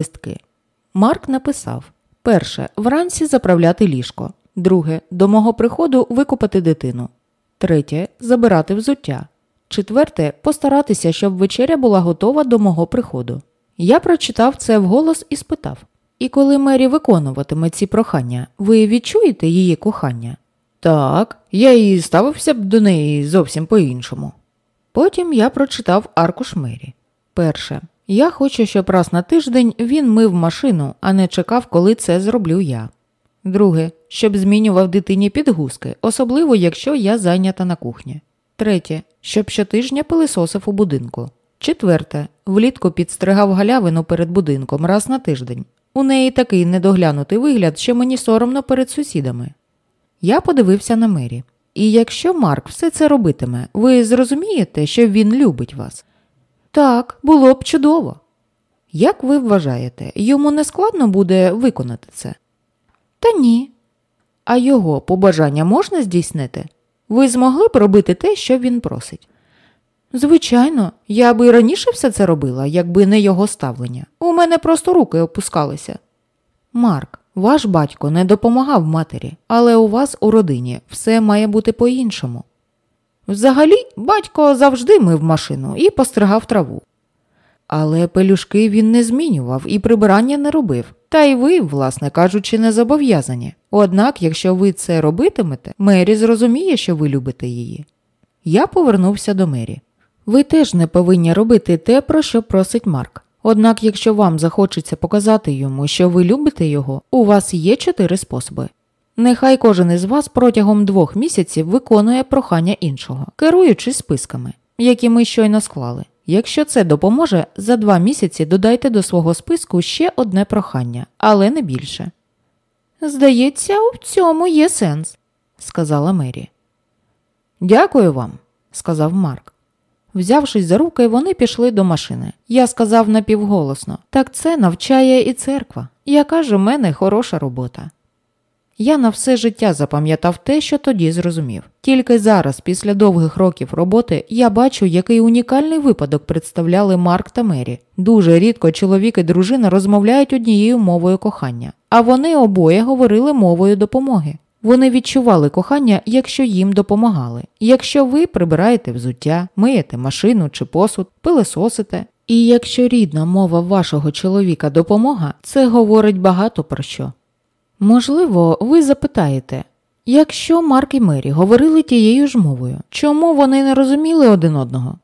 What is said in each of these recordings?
листки. Марк написав перше вранці заправляти ліжко, друге до мого приходу викупати дитину, третє забирати взуття, четверте постаратися, щоб вечеря була готова до мого приходу. Я прочитав це вголос і спитав І коли Мері виконуватиме ці прохання, ви відчуєте її кохання? Так, я і ставився б до неї зовсім по-іншому. Потім я прочитав аркуш Мері. Перше. Я хочу, щоб раз на тиждень він мив машину, а не чекав, коли це зроблю я. Друге, щоб змінював дитині підгузки, особливо якщо я зайнята на кухні. Третє, щоб щотижня пилисосив у будинку. Четверте, влітку підстригав галявину перед будинком раз на тиждень. У неї такий недоглянутий вигляд, що мені соромно перед сусідами. Я подивився на Мері. І якщо Марк все це робитиме, ви зрозумієте, що він любить вас? Так, було б чудово. Як ви вважаєте, йому не складно буде виконати це? Та ні. А його побажання можна здійснити? Ви змогли б робити те, що він просить? Звичайно, я би раніше все це робила, якби не його ставлення. У мене просто руки опускалися. Марк, ваш батько не допомагав матері, але у вас у родині все має бути по-іншому. Взагалі, батько завжди мив машину і постригав траву. Але пелюшки він не змінював і прибирання не робив, та й ви, власне кажучи, не зобов'язані. Однак, якщо ви це робитимете, Мері зрозуміє, що ви любите її. Я повернувся до Мері. Ви теж не повинні робити те, про що просить Марк. Однак, якщо вам захочеться показати йому, що ви любите його, у вас є чотири способи. Нехай кожен із вас протягом двох місяців виконує прохання іншого, керуючись списками, які ми щойно склали. Якщо це допоможе, за два місяці додайте до свого списку ще одне прохання, але не більше. Здається, у цьому є сенс, сказала Мері. Дякую вам, сказав Марк. Взявшись за руки, вони пішли до машини. Я сказав напівголосно так це навчає і церква, яка ж у мене хороша робота. Я на все життя запам'ятав те, що тоді зрозумів. Тільки зараз, після довгих років роботи, я бачу, який унікальний випадок представляли Марк та Мері. Дуже рідко чоловік і дружина розмовляють однією мовою кохання, а вони обоє говорили мовою допомоги. Вони відчували кохання, якщо їм допомагали. Якщо ви прибираєте взуття, миєте машину чи посуд, пилесосите. І якщо рідна мова вашого чоловіка допомога, це говорить багато про що. Можливо, ви запитаєте, якщо Марк і Мері говорили тією ж мовою, чому вони не розуміли один одного?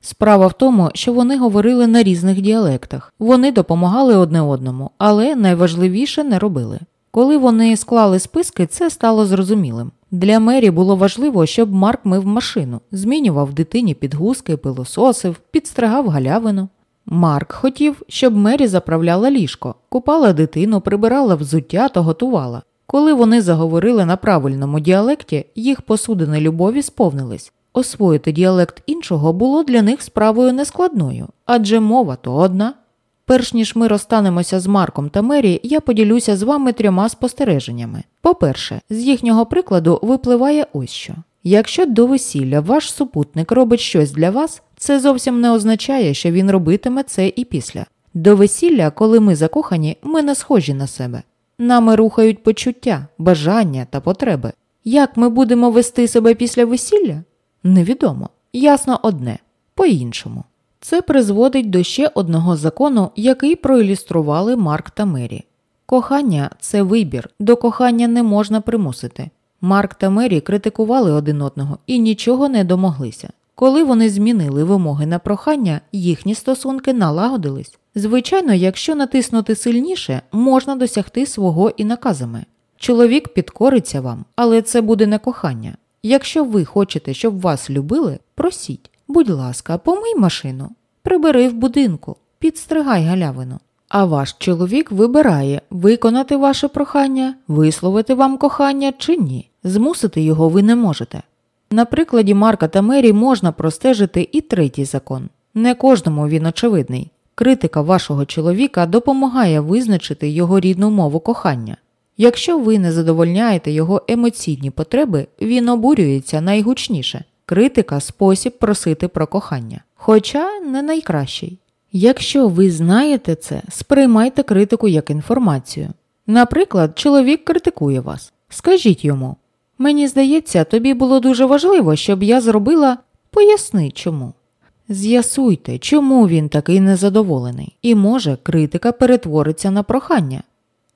Справа в тому, що вони говорили на різних діалектах, вони допомагали одне одному, але найважливіше не робили. Коли вони склали списки, це стало зрозумілим. Для Мері було важливо, щоб Марк мив машину, змінював дитині підгузки, пилососив, підстригав галявину. Марк хотів, щоб Мері заправляла ліжко, купала дитину, прибирала взуття та готувала. Коли вони заговорили на правильному діалекті, їх посудини любові сповнились. Освоїти діалект іншого було для них справою нескладною, адже мова то одна. Перш ніж ми розстанемося з Марком та Мері, я поділюся з вами трьома спостереженнями. По-перше, з їхнього прикладу випливає ось що. Якщо до весілля ваш супутник робить щось для вас, це зовсім не означає, що він робитиме це і після. До весілля, коли ми закохані, ми не схожі на себе. Нами рухають почуття, бажання та потреби. Як ми будемо вести себе після весілля? Невідомо. Ясно одне по-іншому. Це призводить до ще одного закону, який проілюстрували Марк та Мері. Кохання це вибір, до кохання не можна примусити. Марк та Мері критикували один одного і нічого не домоглися. Коли вони змінили вимоги на прохання, їхні стосунки налагодились. Звичайно, якщо натиснути сильніше, можна досягти свого і наказами. Чоловік підкориться вам, але це буде не кохання. Якщо ви хочете, щоб вас любили, просіть, будь ласка, помий машину, прибери в будинку, підстригай галявину. А ваш чоловік вибирає виконати ваше прохання, висловити вам кохання чи ні. Змусити його ви не можете. На прикладі Марка та Мері можна простежити і третій закон. Не кожному він очевидний. Критика вашого чоловіка допомагає визначити його рідну мову кохання. Якщо ви не задовольняєте його емоційні потреби, він обурюється найгучніше. Критика спосіб просити про кохання, хоча не найкращий. Якщо ви знаєте це, сприймайте критику як інформацію. Наприклад, чоловік критикує вас. Скажіть йому, мені здається, тобі було дуже важливо, щоб я зробила поясни чому. З'ясуйте, чому він такий незадоволений, і може критика перетвориться на прохання.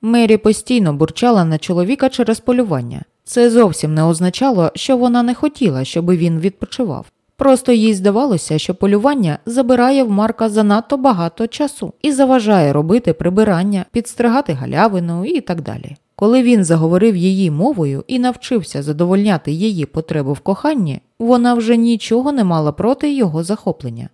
Мері постійно бурчала на чоловіка через полювання. Це зовсім не означало, що вона не хотіла, щоб він відпочивав. Просто їй здавалося, що полювання забирає в Марка занадто багато часу і заважає робити прибирання, підстригати галявину і так далі. Коли він заговорив її мовою і навчився задовольняти її потребу в коханні, вона вже нічого не мала проти його захоплення.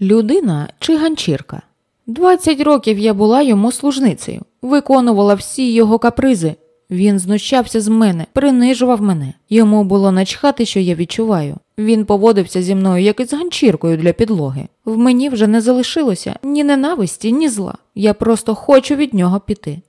Людина чи ганчірка. Двадцять років я була йому служницею, виконувала всі його капризи. Він знущався з мене, принижував мене. Йому було начхати, що я відчуваю. Він поводився зі мною як із ганчіркою для підлоги. В мені вже не залишилося ні ненависті, ні зла. Я просто хочу від нього піти.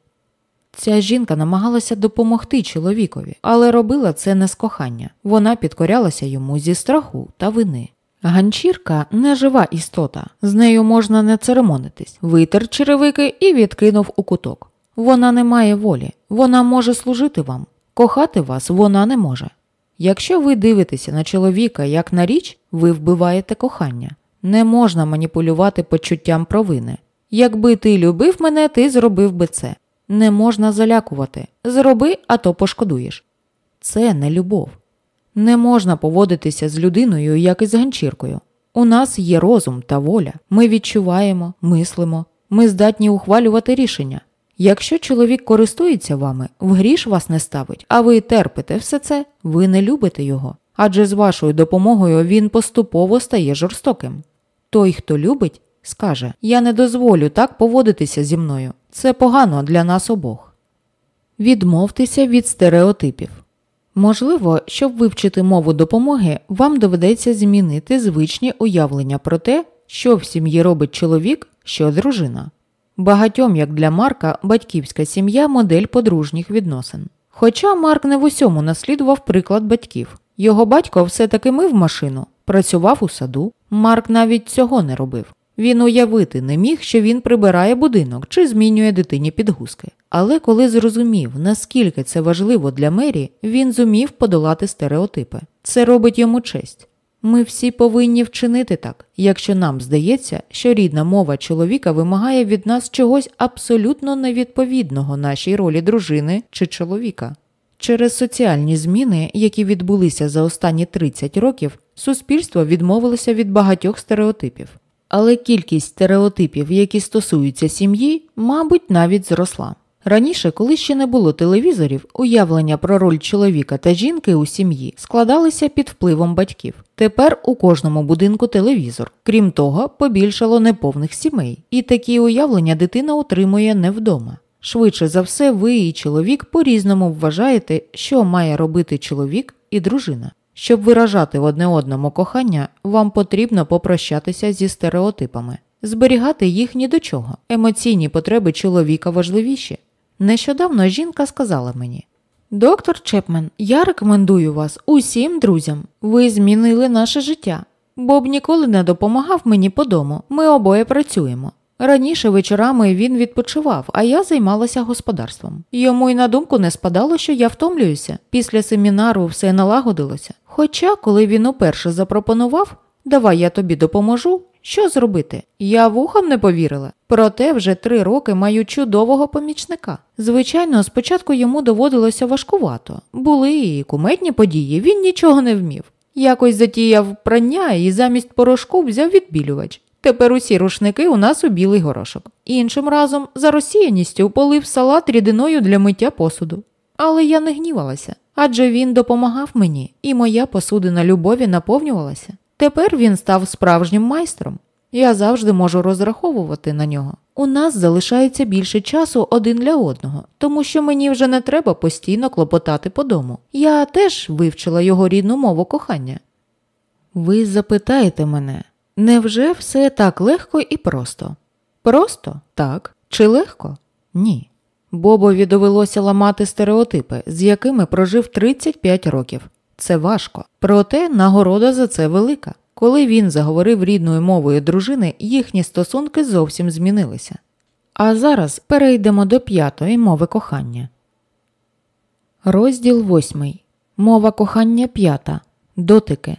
Ця жінка намагалася допомогти чоловікові, але робила це не з кохання. Вона підкорялася йому зі страху та вини. Ганчірка не жива істота, з нею можна не церемонитись, витер черевики і відкинув у куток. Вона не має волі, вона може служити вам, кохати вас вона не може. Якщо ви дивитеся на чоловіка як на річ, ви вбиваєте кохання. Не можна маніпулювати почуттям провини. Якби ти любив мене, ти зробив би це. Не можна залякувати. Зроби, а то пошкодуєш. Це не любов. Не можна поводитися з людиною, як із ганчіркою. У нас є розум та воля. Ми відчуваємо, мислимо, ми здатні ухвалювати рішення. Якщо чоловік користується вами, в гріш вас не ставить, а ви терпите все це, ви не любите його. Адже з вашою допомогою він поступово стає жорстоким. Той, хто любить, скаже Я не дозволю так поводитися зі мною. Це погано для нас обох. Відмовтеся від стереотипів. Можливо, щоб вивчити мову допомоги, вам доведеться змінити звичні уявлення про те, що в сім'ї робить чоловік, що дружина. Багатьом, як для Марка, батьківська сім'я модель подружніх відносин. Хоча Марк не в усьому наслідував приклад батьків. Його батько все таки мив машину, працював у саду. Марк навіть цього не робив. Він уявити не міг, що він прибирає будинок чи змінює дитині підгузки. Але коли зрозумів, наскільки це важливо для Мері, він зумів подолати стереотипи. Це робить йому честь. Ми всі повинні вчинити так, якщо нам здається, що рідна мова чоловіка вимагає від нас чогось абсолютно невідповідного нашій ролі дружини чи чоловіка. Через соціальні зміни, які відбулися за останні 30 років, суспільство відмовилося від багатьох стереотипів. Але кількість стереотипів, які стосуються сім'ї, мабуть, навіть зросла. Раніше, коли ще не було телевізорів, уявлення про роль чоловіка та жінки у сім'ї складалися під впливом батьків. Тепер у кожному будинку телевізор. Крім того, побільшало неповних сімей, і такі уявлення дитина отримує не вдома. Швидше за все, ви і чоловік по-різному вважаєте, що має робити чоловік і дружина. Щоб виражати одне одному кохання, вам потрібно попрощатися зі стереотипами, зберігати їх ні до чого. Емоційні потреби чоловіка важливіші. Нещодавно жінка сказала мені: Доктор Чепмен, я рекомендую вас усім друзям. Ви змінили наше життя. Боб ніколи не допомагав мені по дому. Ми обоє працюємо. Раніше вечорами він відпочивав, а я займалася господарством. Йому й на думку не спадало, що я втомлююся. Після семінару все налагодилося. Хоча, коли він уперше запропонував, давай я тобі допоможу, що зробити? Я вухом не повірила. Проте вже три роки маю чудового помічника. Звичайно, спочатку йому доводилося важкувато. Були і куметні події, він нічого не вмів. Якось затіяв прання і замість порошку взяв відбілювач. Тепер усі рушники у нас у білий горошок. Іншим разом за розсіяністю полив салат рідиною для миття посуду. Але я не гнівалася, адже він допомагав мені, і моя посудина любові наповнювалася. Тепер він став справжнім майстром. Я завжди можу розраховувати на нього. У нас залишається більше часу один для одного, тому що мені вже не треба постійно клопотати по дому. Я теж вивчила його рідну мову кохання. Ви запитаєте мене, невже все так легко і просто? Просто так. Чи легко? Ні. Бобові довелося ламати стереотипи, з якими прожив 35 років. Це важко, проте нагорода за це велика. Коли він заговорив рідною мовою дружини, їхні стосунки зовсім змінилися. А зараз перейдемо до п'ятої мови кохання. Розділ восьмий. Мова кохання п'ята. Дотики.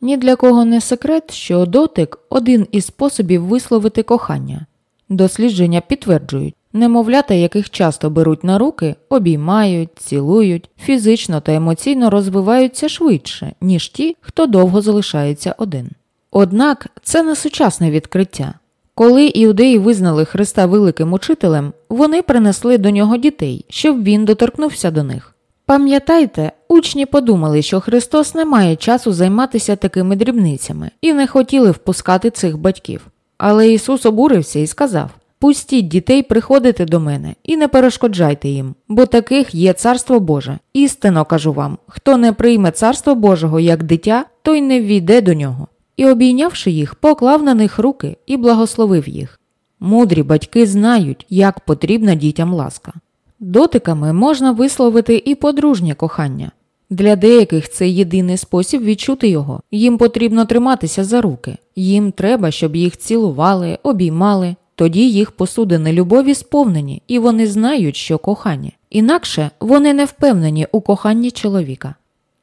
Ні для кого не секрет, що дотик один із способів висловити кохання. Дослідження підтверджують, немовлята, яких часто беруть на руки, обіймають, цілують, фізично та емоційно розвиваються швидше, ніж ті, хто довго залишається один. Однак це не сучасне відкриття. Коли іудеї визнали Христа великим учителем, вони принесли до нього дітей, щоб він доторкнувся до них. Пам'ятайте, учні подумали, що Христос не має часу займатися такими дрібницями і не хотіли впускати цих батьків. Але Ісус обурився і сказав Пустіть дітей приходити до мене і не перешкоджайте їм, бо таких є царство Боже. Істинно кажу вам хто не прийме царство Божого як дитя, той не ввійде до нього. І, обійнявши їх, поклав на них руки і благословив їх. Мудрі батьки знають, як потрібна дітям ласка. Дотиками можна висловити і подружнє кохання. Для деяких це єдиний спосіб відчути його. Їм потрібно триматися за руки, їм треба, щоб їх цілували, обіймали. Тоді їх посудини любові сповнені, і вони знають, що кохання. Інакше вони не впевнені у коханні чоловіка.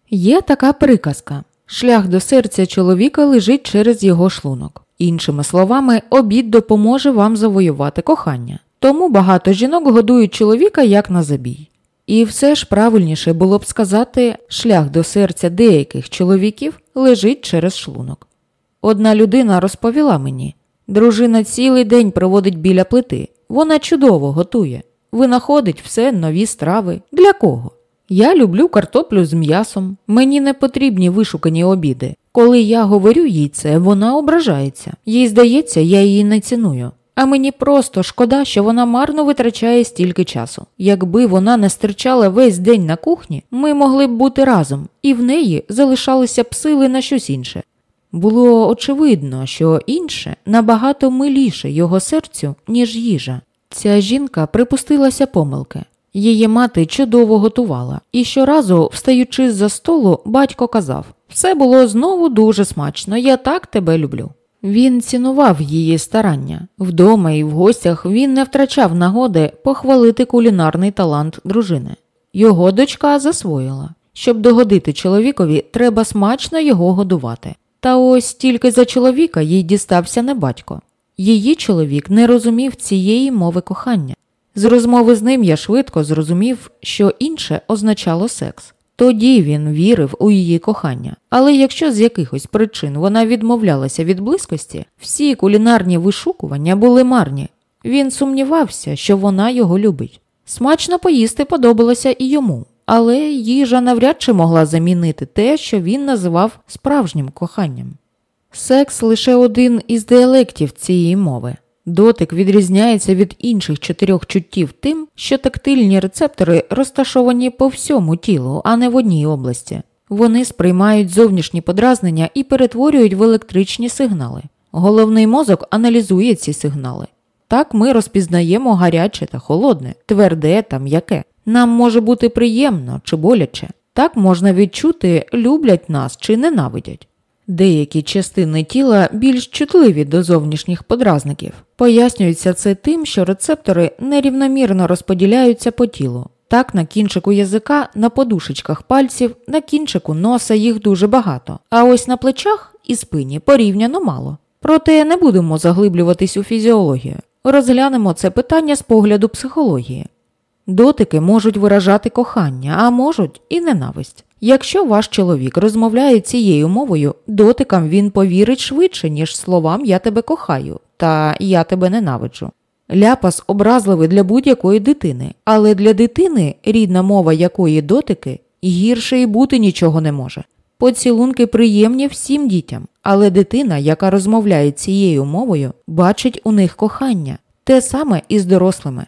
Є така приказка шлях до серця чоловіка лежить через його шлунок. Іншими словами, обід допоможе вам завоювати кохання. Тому багато жінок годують чоловіка як на забій. І все ж правильніше було б сказати, шлях до серця деяких чоловіків лежить через шлунок. Одна людина розповіла мені дружина цілий день проводить біля плити, вона чудово готує, винаходить все нові страви. Для кого? Я люблю картоплю з м'ясом, мені не потрібні вишукані обіди. Коли я говорю їй це, вона ображається, їй здається, я її не ціную. А мені просто шкода, що вона марно витрачає стільки часу. Якби вона не стирчала весь день на кухні, ми могли б бути разом, і в неї залишалися б сили на щось інше. Було очевидно, що інше набагато миліше його серцю, ніж їжа. Ця жінка припустилася помилки. Її мати чудово готувала, і щоразу, встаючи з за столу, батько казав все було знову дуже смачно, я так тебе люблю. Він цінував її старання. Вдома і в гостях він не втрачав нагоди похвалити кулінарний талант дружини. Його дочка засвоїла. Щоб догодити чоловікові, треба смачно його годувати. Та ось тільки за чоловіка їй дістався не батько. Її чоловік не розумів цієї мови кохання. З розмови з ним я швидко зрозумів, що інше означало секс. Тоді він вірив у її кохання. Але якщо з якихось причин вона відмовлялася від близькості, всі кулінарні вишукування були марні. Він сумнівався, що вона його любить. Смачно поїсти подобалося і йому, але їжа навряд чи могла замінити те, що він називав справжнім коханням. Секс лише один із діалектів цієї мови. Дотик відрізняється від інших чотирьох чуттів тим, що тактильні рецептори розташовані по всьому тілу, а не в одній області. Вони сприймають зовнішні подразнення і перетворюють в електричні сигнали. Головний мозок аналізує ці сигнали. Так ми розпізнаємо гаряче та холодне, тверде та м'яке. Нам може бути приємно чи боляче. Так можна відчути, люблять нас чи ненавидять. Деякі частини тіла більш чутливі до зовнішніх подразників. Пояснюється це тим, що рецептори нерівномірно розподіляються по тілу. Так, на кінчику язика, на подушечках пальців, на кінчику носа їх дуже багато, а ось на плечах і спині порівняно мало. Проте не будемо заглиблюватись у фізіологію. Розглянемо це питання з погляду психології. Дотики можуть виражати кохання, а можуть і ненависть. Якщо ваш чоловік розмовляє цією мовою, дотикам він повірить швидше, ніж словам Я тебе кохаю та Я тебе ненавиджу. Ляпас образливий для будь-якої дитини, але для дитини, рідна мова якої дотики, гірше і бути нічого не може. Поцілунки приємні всім дітям, але дитина, яка розмовляє цією мовою, бачить у них кохання, те саме і з дорослими.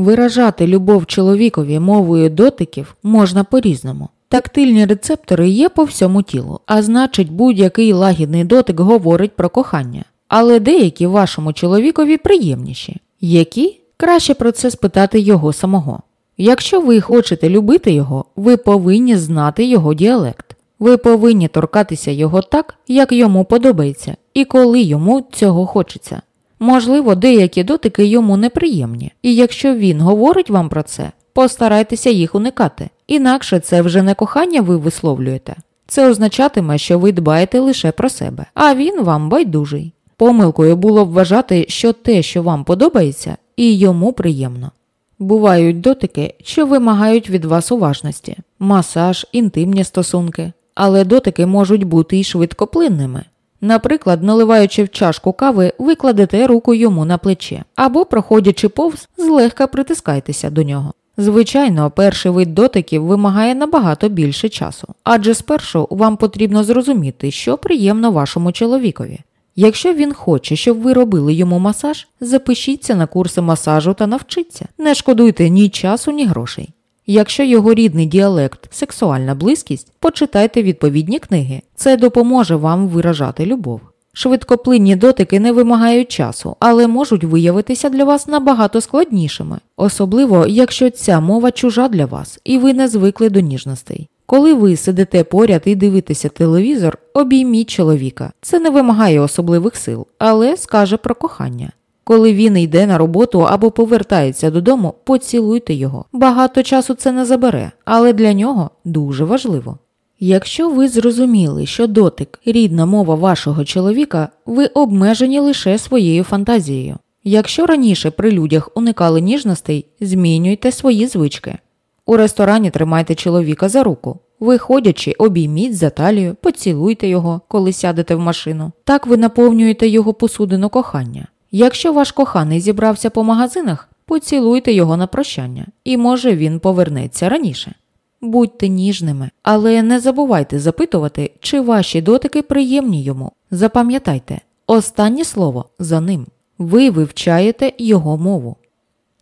Виражати любов чоловікові мовою дотиків можна по-різному. Тактильні рецептори є по всьому тілу, а значить, будь-який лагідний дотик говорить про кохання. Але деякі вашому чоловікові приємніші, які краще про це спитати його самого. Якщо ви хочете любити його, ви повинні знати його діалект. Ви повинні торкатися його так, як йому подобається, і коли йому цього хочеться. Можливо, деякі дотики йому неприємні, і якщо він говорить вам про це, постарайтеся їх уникати. Інакше це вже не кохання ви висловлюєте. Це означатиме, що ви дбаєте лише про себе, а він вам байдужий. Помилкою було б вважати, що те, що вам подобається, і йому приємно. Бувають дотики, що вимагають від вас уважності, масаж, інтимні стосунки, але дотики можуть бути і швидкоплинними. Наприклад, наливаючи в чашку кави, ви кладете руку йому на плече або, проходячи повз, злегка притискайтеся до нього. Звичайно, перший вид дотиків вимагає набагато більше часу, адже спершу вам потрібно зрозуміти, що приємно вашому чоловікові. Якщо він хоче, щоб ви робили йому масаж, запишіться на курси масажу та навчіться. Не шкодуйте ні часу, ні грошей. Якщо його рідний діалект сексуальна близькість, почитайте відповідні книги. Це допоможе вам виражати любов. Швидкоплинні дотики не вимагають часу, але можуть виявитися для вас набагато складнішими, особливо якщо ця мова чужа для вас і ви не звикли до ніжностей. Коли ви сидите поряд і дивитеся телевізор, обійміть чоловіка. Це не вимагає особливих сил, але скаже про кохання. Коли він йде на роботу або повертається додому, поцілуйте його. Багато часу це не забере, але для нього дуже важливо. Якщо ви зрозуміли, що дотик рідна мова вашого чоловіка, ви обмежені лише своєю фантазією. Якщо раніше при людях уникали ніжностей, змінюйте свої звички. У ресторані тримайте чоловіка за руку. Виходячи, обійміть за талію, поцілуйте його, коли сядете в машину. Так ви наповнюєте його посудину кохання. Якщо ваш коханий зібрався по магазинах, поцілуйте його на прощання, і може він повернеться раніше. Будьте ніжними, але не забувайте запитувати, чи ваші дотики приємні йому. Запам'ятайте, останнє слово за ним. Ви вивчаєте його мову.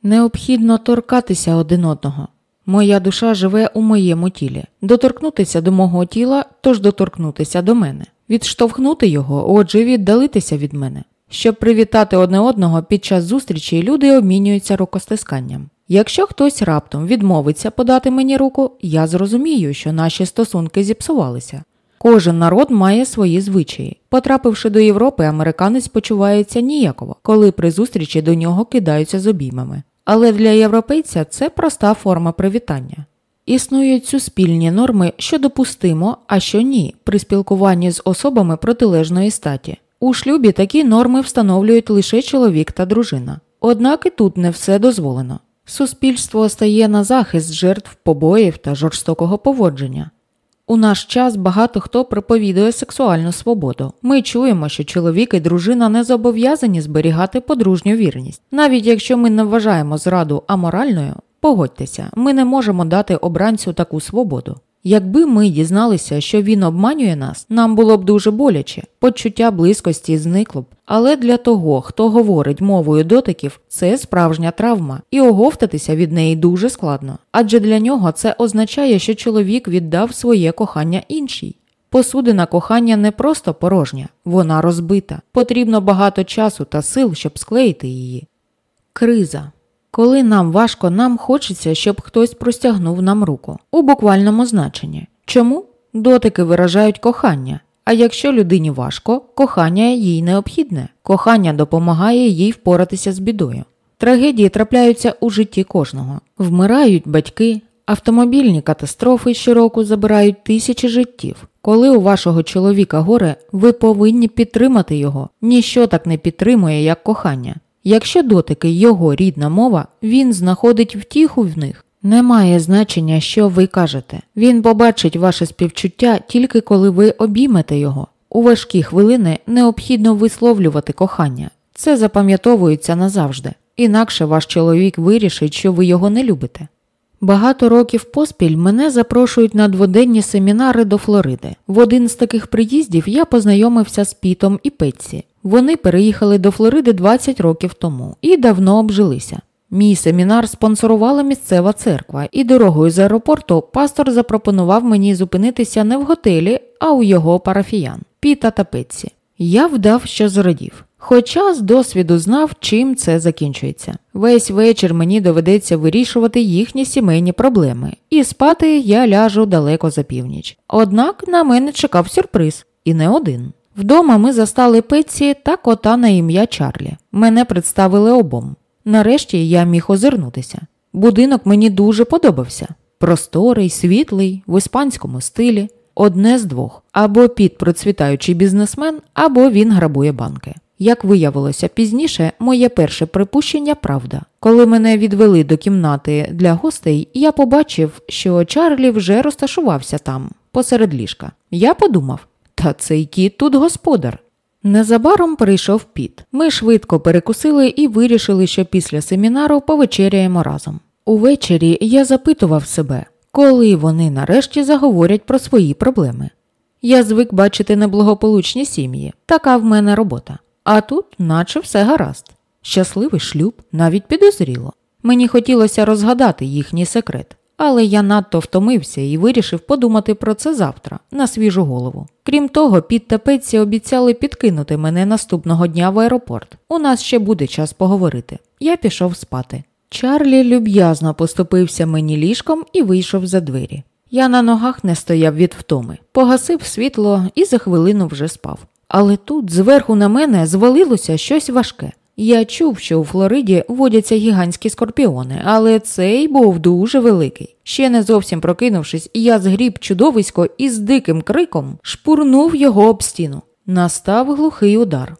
Необхідно торкатися один одного. Моя душа живе у моєму тілі. Доторкнутися до мого тіла, тож доторкнутися до мене, відштовхнути його, отже, віддалитися від мене. Щоб привітати одне одного під час зустрічі, люди обмінюються рукостисканням. Якщо хтось раптом відмовиться подати мені руку, я зрозумію, що наші стосунки зіпсувалися. Кожен народ має свої звичаї. Потрапивши до Європи, американець почувається ніяково, коли при зустрічі до нього кидаються з обіймами. Але для європейця це проста форма привітання. Існують суспільні норми, що допустимо, а що ні, при спілкуванні з особами протилежної статі. У шлюбі такі норми встановлюють лише чоловік та дружина. Однак і тут не все дозволено. Суспільство стає на захист жертв побоїв та жорстокого поводження. У наш час багато хто проповідує сексуальну свободу. Ми чуємо, що чоловік і дружина не зобов'язані зберігати подружню вірність. Навіть якщо ми не вважаємо зраду аморальною, погодьтеся, ми не можемо дати обранцю таку свободу. Якби ми дізналися, що він обманює нас, нам було б дуже боляче, почуття близькості зникло б. Але для того, хто говорить мовою дотиків, це справжня травма, і оговтатися від неї дуже складно. Адже для нього це означає, що чоловік віддав своє кохання іншій. Посудина кохання не просто порожня, вона розбита. Потрібно багато часу та сил, щоб склеїти її. Криза коли нам важко, нам хочеться, щоб хтось простягнув нам руку у буквальному значенні. Чому? Дотики виражають кохання. А якщо людині важко, кохання їй необхідне, кохання допомагає їй впоратися з бідою. Трагедії трапляються у житті кожного. Вмирають батьки, автомобільні катастрофи щороку забирають тисячі життів. Коли у вашого чоловіка горе, ви повинні підтримати його. Ніщо так не підтримує, як кохання. Якщо дотики його рідна мова, він знаходить втіху в них. Немає значення, що ви кажете. Він побачить ваше співчуття тільки коли ви обіймете його. У важкі хвилини необхідно висловлювати кохання. Це запам'ятовується назавжди, інакше ваш чоловік вирішить, що ви його не любите. Багато років поспіль мене запрошують на дводенні семінари до Флориди. В один з таких приїздів я познайомився з Пітом і Петсі. Вони переїхали до Флориди 20 років тому і давно обжилися. Мій семінар спонсорувала місцева церква, і дорогою з аеропорту пастор запропонував мені зупинитися не в готелі, а у його парафіян Піта та Петсі. Я вдав, що зрадів. Хоча з досвіду знав, чим це закінчується. Весь вечір мені доведеться вирішувати їхні сімейні проблеми, і спати я ляжу далеко за північ. Однак на мене чекав сюрприз, і не один. Вдома ми застали Петці та кота на ім'я Чарлі. Мене представили обом. Нарешті я міг озирнутися. Будинок мені дуже подобався. Просторий, світлий, в іспанському стилі. Одне з двох або під процвітаючий бізнесмен, або він грабує банки. Як виявилося пізніше, моє перше припущення правда. Коли мене відвели до кімнати для гостей, я побачив, що Чарлі вже розташувався там, посеред ліжка. Я подумав, та цей кіт тут господар. Незабаром прийшов піт. Ми швидко перекусили і вирішили, що після семінару повечеряємо разом. Увечері я запитував себе, коли вони нарешті заговорять про свої проблеми. Я звик бачити неблагополучні сім'ї, така в мене робота. А тут, наче все гаразд. Щасливий шлюб навіть підозріло. Мені хотілося розгадати їхній секрет, але я надто втомився і вирішив подумати про це завтра, на свіжу голову. Крім того, під та Петці обіцяли підкинути мене наступного дня в аеропорт. У нас ще буде час поговорити. Я пішов спати. Чарлі люб'язно поступився мені ліжком і вийшов за двері. Я на ногах не стояв від втоми, погасив світло і за хвилину вже спав. Але тут зверху на мене звалилося щось важке. Я чув, що у Флориді водяться гігантські скорпіони, але цей був дуже великий. Ще не зовсім прокинувшись, я згріб чудовисько і з диким криком шпурнув його об стіну. Настав глухий удар.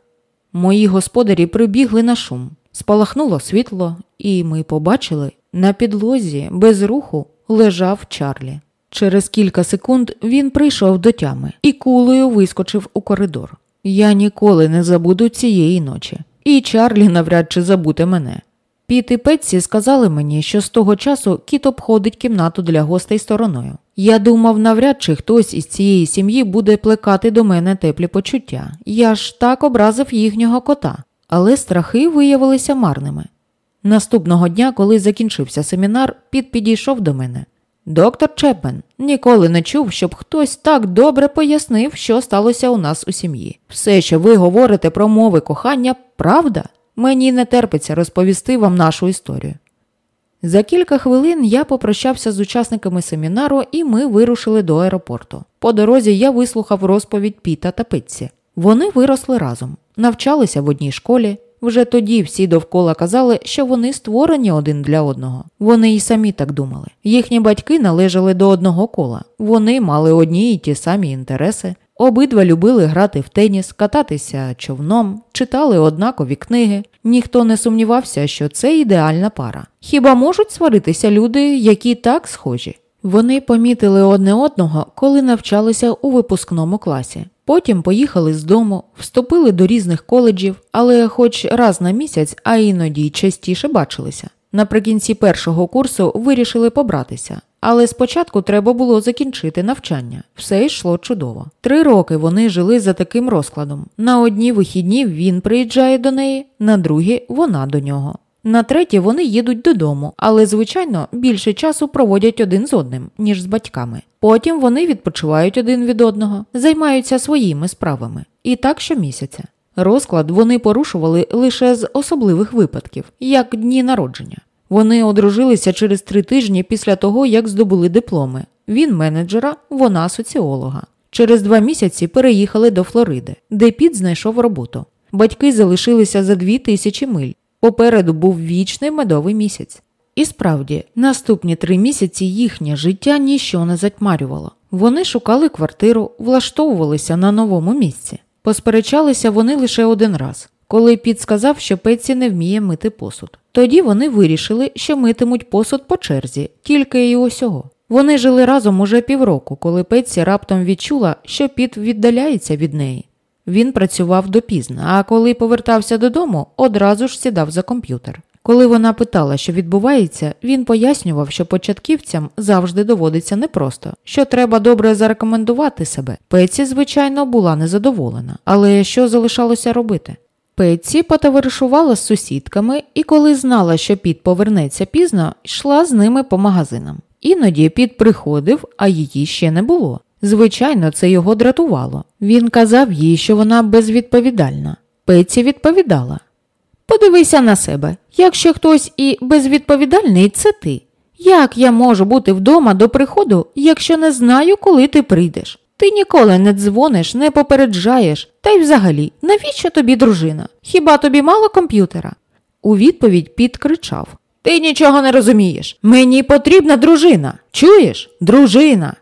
Мої господарі прибігли на шум. Спалахнуло світло, і ми побачили на підлозі без руху лежав Чарлі. Через кілька секунд він прийшов до тями і кулею вискочив у коридор. Я ніколи не забуду цієї ночі, і Чарлі навряд чи забуде мене. Піт і Петсі сказали мені, що з того часу кіт обходить кімнату для гостей стороною. Я думав, навряд чи хтось із цієї сім'ї буде плекати до мене теплі почуття. Я ж так образив їхнього кота, але страхи виявилися марними. Наступного дня, коли закінчився семінар, Піт підійшов до мене. Доктор Чепмен ніколи не чув, щоб хтось так добре пояснив, що сталося у нас у сім'ї. Все, що ви говорите про мови кохання, правда? Мені не терпиться розповісти вам нашу історію. За кілька хвилин я попрощався з учасниками семінару, і ми вирушили до аеропорту. По дорозі я вислухав розповідь Піта та Питці. Вони виросли разом, навчалися в одній школі. Вже тоді всі довкола казали, що вони створені один для одного. Вони й самі так думали. Їхні батьки належали до одного кола. Вони мали одні й ті самі інтереси. Обидва любили грати в теніс, кататися човном, читали однакові книги. Ніхто не сумнівався, що це ідеальна пара. Хіба можуть сваритися люди, які так схожі? Вони помітили одне одного, коли навчалися у випускному класі. Потім поїхали з дому, вступили до різних коледжів, але хоч раз на місяць, а іноді частіше бачилися. Наприкінці першого курсу вирішили побратися, але спочатку треба було закінчити навчання. Все йшло чудово. Три роки вони жили за таким розкладом. На одні вихідні він приїжджає до неї, на другі вона до нього. На третє вони їдуть додому, але, звичайно, більше часу проводять один з одним, ніж з батьками. Потім вони відпочивають один від одного, займаються своїми справами. І так щомісяця. Розклад вони порушували лише з особливих випадків, як дні народження. Вони одружилися через три тижні після того, як здобули дипломи. Він менеджера, вона соціолога. Через два місяці переїхали до Флориди, де Піт знайшов роботу. Батьки залишилися за дві тисячі миль. Попереду був вічний медовий місяць. І справді, наступні три місяці їхнє життя ніщо не затьмарювало. Вони шукали квартиру, влаштовувалися на новому місці. Посперечалися вони лише один раз, коли Піт сказав, що Петсі не вміє мити посуд. Тоді вони вирішили, що митимуть посуд по черзі, тільки і усього. Вони жили разом уже півроку, коли Петсі раптом відчула, що Піт віддаляється від неї. Він працював допізно, а коли повертався додому, одразу ж сідав за комп'ютер. Коли вона питала, що відбувається, він пояснював, що початківцям завжди доводиться непросто, що треба добре зарекомендувати себе. Пеці, звичайно, була незадоволена, але що залишалося робити? Петці потоваришувала з сусідками і, коли знала, що Піт повернеться пізно, йшла з ними по магазинам. Іноді Піт приходив, а її ще не було. Звичайно, це його дратувало. Він казав їй, що вона безвідповідальна. Петці відповідала Подивися на себе, якщо хтось і безвідповідальний, це ти. Як я можу бути вдома до приходу, якщо не знаю, коли ти прийдеш? Ти ніколи не дзвониш, не попереджаєш, та й взагалі, навіщо тобі дружина? Хіба тобі мало комп'ютера? У відповідь Піт кричав Ти нічого не розумієш. Мені потрібна дружина. Чуєш? Дружина.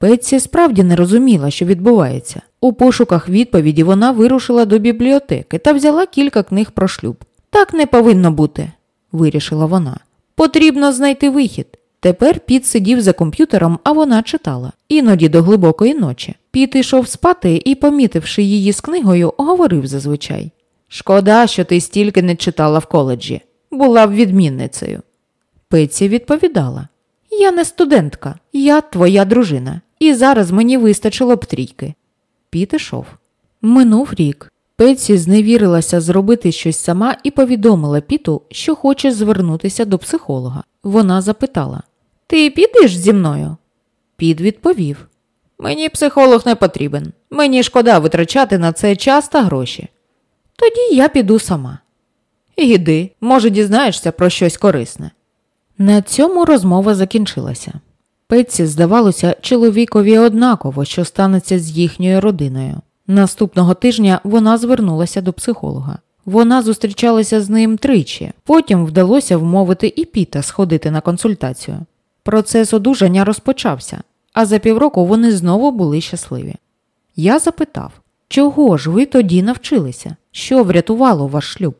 Петсі справді не розуміла, що відбувається. У пошуках відповіді вона вирушила до бібліотеки та взяла кілька книг про шлюб. Так не повинно бути, вирішила вона. Потрібно знайти вихід. Тепер Піт сидів за комп'ютером, а вона читала, іноді до глибокої ночі. Піт йшов спати і, помітивши її з книгою, говорив зазвичай Шкода, що ти стільки не читала в коледжі, була б відмінницею. Петсі відповідала Я не студентка, я твоя дружина, і зараз мені вистачило б трійки. Піт ішов. Минув рік. Петсі зневірилася зробити щось сама і повідомила Піту, що хоче звернутися до психолога. Вона запитала Ти підеш зі мною? Піт відповів Мені психолог не потрібен. Мені шкода витрачати на це час та гроші. Тоді я піду сама. Іди, може, дізнаєшся про щось корисне. На цьому розмова закінчилася. Петці здавалося чоловікові однаково, що станеться з їхньою родиною. Наступного тижня вона звернулася до психолога. Вона зустрічалася з ним тричі, потім вдалося вмовити і Піта сходити на консультацію. Процес одужання розпочався, а за півроку вони знову були щасливі. Я запитав, чого ж ви тоді навчилися? Що врятувало ваш шлюб?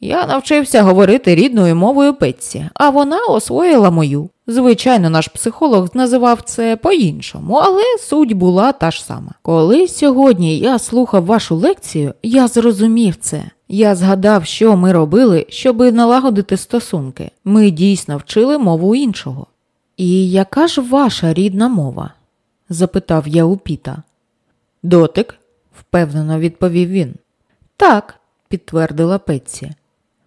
Я навчився говорити рідною мовою Петці, а вона освоїла мою. Звичайно, наш психолог називав це по-іншому, але суть була та ж сама. Коли сьогодні я слухав вашу лекцію, я зрозумів це. Я згадав, що ми робили, щоб налагодити стосунки. Ми дійсно вчили мову іншого. І яка ж ваша рідна мова? запитав я у Піта. Дотик, впевнено відповів він. Так, підтвердила Петці.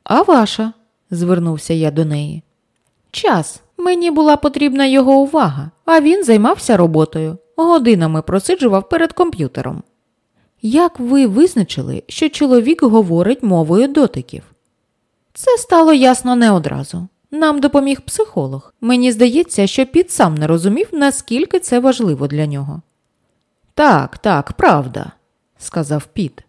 А ваша? звернувся я до неї. Час. Мені була потрібна його увага, а він займався роботою. Годинами просиджував перед комп'ютером. Як ви визначили, що чоловік говорить мовою дотиків? Це стало ясно не одразу. Нам допоміг психолог. Мені здається, що Піт сам не розумів, наскільки це важливо для нього. Так, так, правда, сказав Піт.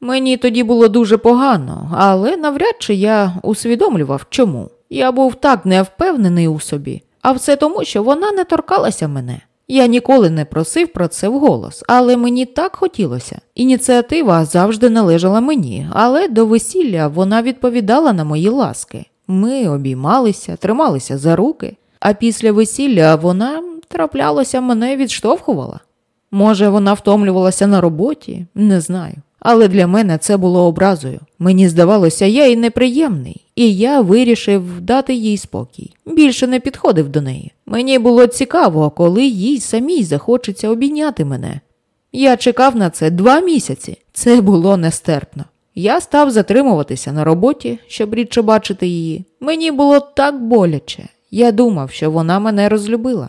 Мені тоді було дуже погано, але навряд чи я усвідомлював чому. Я був так невпевнений у собі, а все тому, що вона не торкалася мене. Я ніколи не просив про це вголос, але мені так хотілося. Ініціатива завжди належала мені, але до весілля вона відповідала на мої ласки. Ми обіймалися, трималися за руки, а після весілля вона траплялося, мене відштовхувала. Може, вона втомлювалася на роботі, не знаю. Але для мене це було образою. Мені здавалося, я і неприємний, і я вирішив дати їй спокій. Більше не підходив до неї. Мені було цікаво, коли їй самій захочеться обійняти мене. Я чекав на це два місяці. Це було нестерпно. Я став затримуватися на роботі, щоб рідше бачити її. Мені було так боляче. Я думав, що вона мене розлюбила.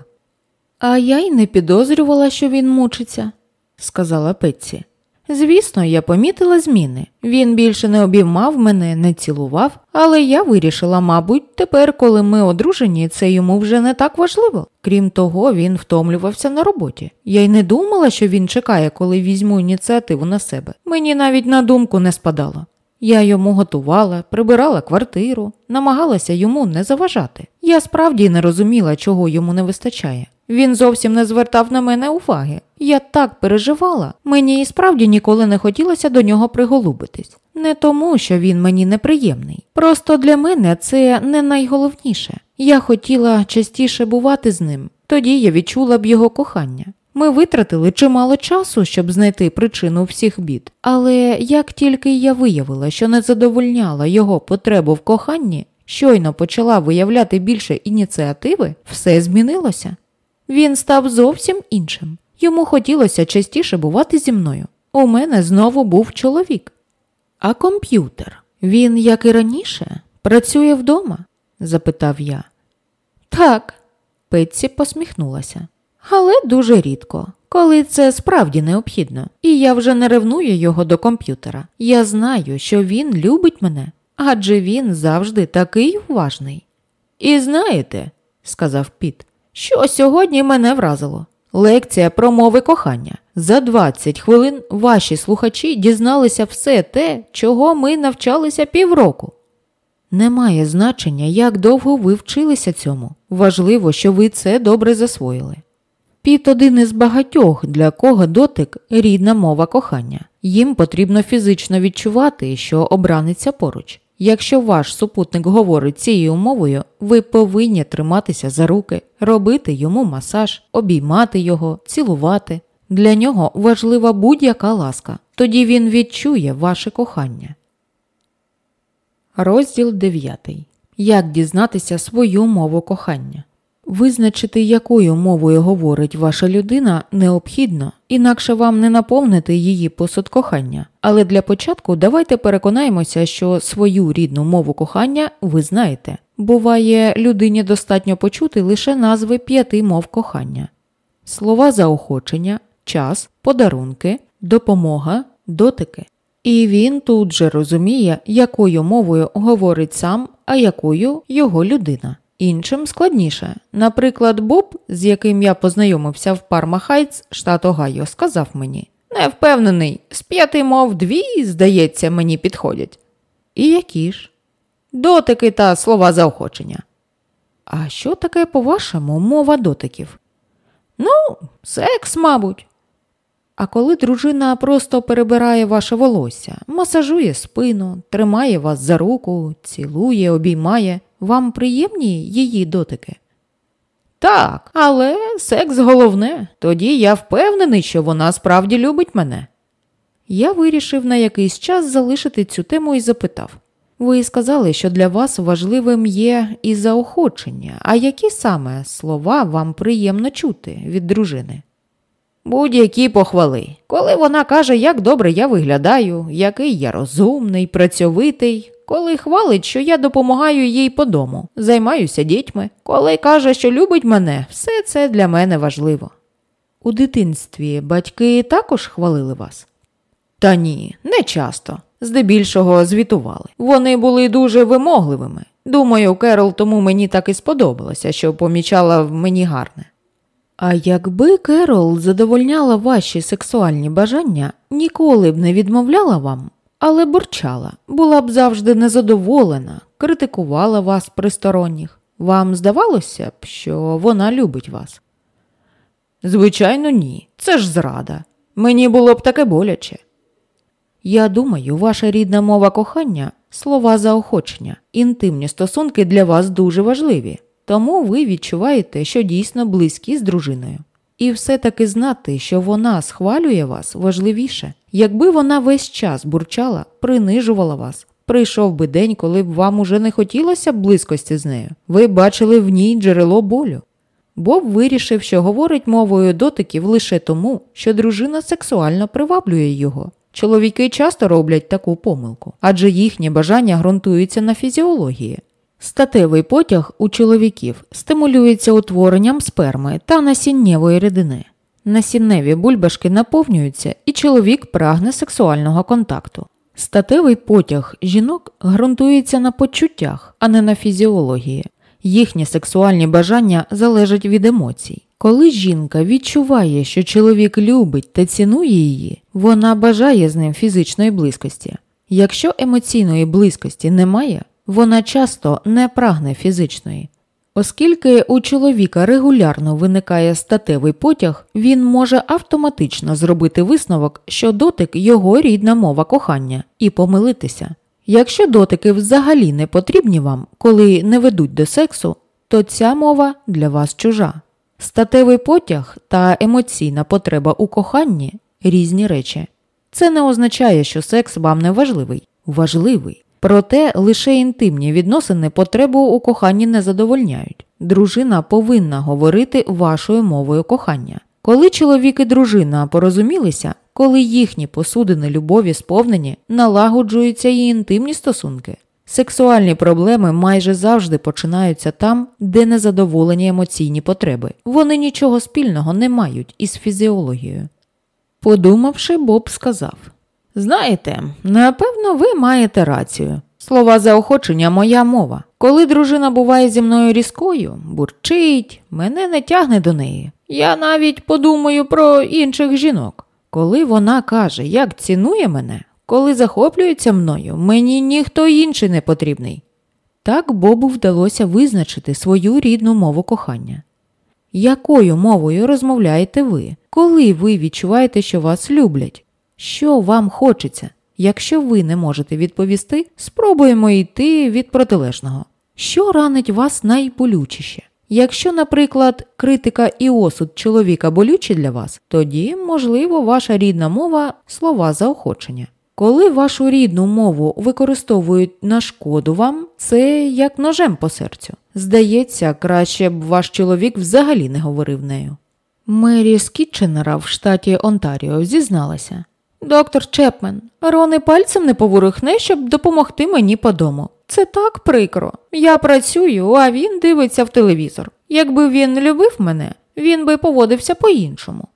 А я й не підозрювала, що він мучиться, сказала Петці. Звісно, я помітила зміни. Він більше не обіймав мене, не цілував, але я вирішила, мабуть, тепер, коли ми одружені, це йому вже не так важливо. Крім того, він втомлювався на роботі. Я й не думала, що він чекає, коли візьму ініціативу на себе. Мені навіть на думку не спадало. Я йому готувала, прибирала квартиру, намагалася йому не заважати. Я справді не розуміла, чого йому не вистачає. Він зовсім не звертав на мене уваги. Я так переживала, мені і справді ніколи не хотілося до нього приголубитись. Не тому, що він мені неприємний. Просто для мене це не найголовніше. Я хотіла частіше бувати з ним, тоді я відчула б його кохання. Ми витратили чимало часу, щоб знайти причину всіх бід, але як тільки я виявила, що не задовольняла його потребу в коханні, щойно почала виявляти більше ініціативи, все змінилося. Він став зовсім іншим. Йому хотілося частіше бувати зі мною. У мене знову був чоловік. А комп'ютер, він, як і раніше, працює вдома? запитав я. Так, Петці посміхнулася. Але дуже рідко, коли це справді необхідно, і я вже не ревную його до комп'ютера. Я знаю, що він любить мене, адже він завжди такий уважний. І знаєте, сказав Піт, що сьогодні мене вразило. Лекція про мови кохання. За 20 хвилин ваші слухачі дізналися все те, чого ми навчалися півроку. Немає значення, як довго ви вчилися цьому. Важливо, що ви це добре засвоїли. Піт один із багатьох, для кого дотик рідна мова кохання. Їм потрібно фізично відчувати, що обраниться поруч. Якщо ваш супутник говорить цією мовою, ви повинні триматися за руки, робити йому масаж, обіймати його, цілувати. Для нього важлива будь-яка ласка, тоді він відчує ваше кохання. Розділ 9. Як дізнатися свою мову кохання. Визначити, якою мовою говорить ваша людина, необхідно, інакше вам не наповнити її посуд кохання. Але для початку давайте переконаємося, що свою рідну мову кохання ви знаєте. Буває, людині достатньо почути лише назви п'яти мов кохання: слова заохочення, час, подарунки, допомога, дотики. І він тут же розуміє, якою мовою говорить сам, а якою його людина. Іншим складніше. Наприклад, Боб, з яким я познайомився в Парма Хайтс, штат Огайо, сказав мені не впевнений, з п'яти мов дві, здається, мені підходять. І які ж? Дотики та слова заохочення. А що таке, по-вашому, мова дотиків? Ну, секс, мабуть. А коли дружина просто перебирає ваше волосся, масажує спину, тримає вас за руку, цілує, обіймає, вам приємні її дотики? Так, але секс головне, тоді я впевнений, що вона справді любить мене. Я вирішив на якийсь час залишити цю тему і запитав ви сказали, що для вас важливим є і заохочення, а які саме слова вам приємно чути від дружини? Будь-які похвали. Коли вона каже, як добре я виглядаю, який я розумний, працьовитий, коли хвалить, що я допомагаю їй по дому, займаюся дітьми, коли каже, що любить мене, все це для мене важливо. У дитинстві батьки також хвалили вас? Та ні, не часто. Здебільшого звітували. Вони були дуже вимогливими. Думаю, Керол тому мені так і сподобалося, що помічала в мені гарне. А якби Керол задовольняла ваші сексуальні бажання, ніколи б не відмовляла вам, але бурчала, була б завжди незадоволена, критикувала вас при сторонніх. Вам здавалося б, що вона любить вас? Звичайно, ні. Це ж зрада. Мені було б таке боляче. Я думаю, ваша рідна мова кохання, слова заохочення, інтимні стосунки для вас дуже важливі. Тому ви відчуваєте, що дійсно близькі з дружиною. І все-таки знати, що вона схвалює вас, важливіше. Якби вона весь час бурчала, принижувала вас, прийшов би день, коли б вам уже не хотілося близькості з нею. Ви бачили в ній джерело болю. Боб вирішив, що говорить мовою дотиків лише тому, що дружина сексуально приваблює його. Чоловіки часто роблять таку помилку, адже їхнє бажання ґрунтується на фізіології. Статевий потяг у чоловіків стимулюється утворенням сперми та насіннєвої рідини. Насінневі бульбашки наповнюються, і чоловік прагне сексуального контакту. Статевий потяг жінок ґрунтується на почуттях, а не на фізіології. Їхні сексуальні бажання залежать від емоцій. Коли жінка відчуває, що чоловік любить та цінує її, вона бажає з ним фізичної близькості. Якщо емоційної близькості немає, вона часто не прагне фізичної. Оскільки у чоловіка регулярно виникає статевий потяг, він може автоматично зробити висновок, що дотик його рідна мова кохання, і помилитися. Якщо дотики взагалі не потрібні вам, коли не ведуть до сексу, то ця мова для вас чужа. Статевий потяг та емоційна потреба у коханні різні речі. Це не означає, що секс вам не важливий, важливий. Проте лише інтимні відносини потребу у коханні не задовольняють. Дружина повинна говорити вашою мовою кохання. Коли чоловік і дружина порозумілися, коли їхні посудини любові сповнені, налагоджуються і інтимні стосунки. Сексуальні проблеми майже завжди починаються там, де незадоволені емоційні потреби. Вони нічого спільного не мають із фізіологією. Подумавши, Боб сказав Знаєте, напевно, ви маєте рацію. Слова заохочення моя мова. Коли дружина буває зі мною різкою, бурчить, мене не тягне до неї. Я навіть подумаю про інших жінок. Коли вона каже, як цінує мене, коли захоплюється мною, мені ніхто інший не потрібний. Так Бобу вдалося визначити свою рідну мову кохання. Якою мовою розмовляєте ви, коли ви відчуваєте, що вас люблять? Що вам хочеться? Якщо ви не можете відповісти, спробуємо йти від протилежного. Що ранить вас найболючіше? Якщо, наприклад, критика і осуд чоловіка болючі для вас, тоді, можливо, ваша рідна мова слова заохочення. Коли вашу рідну мову використовують на шкоду вам, це як ножем по серцю. Здається, краще б ваш чоловік взагалі не говорив нею. Мері Скітченера в штаті Онтаріо зізналася. Доктор Чепмен, Рони пальцем не поворухне, щоб допомогти мені по дому. Це так прикро. Я працюю, а він дивиться в телевізор. Якби він любив мене, він би поводився по-іншому.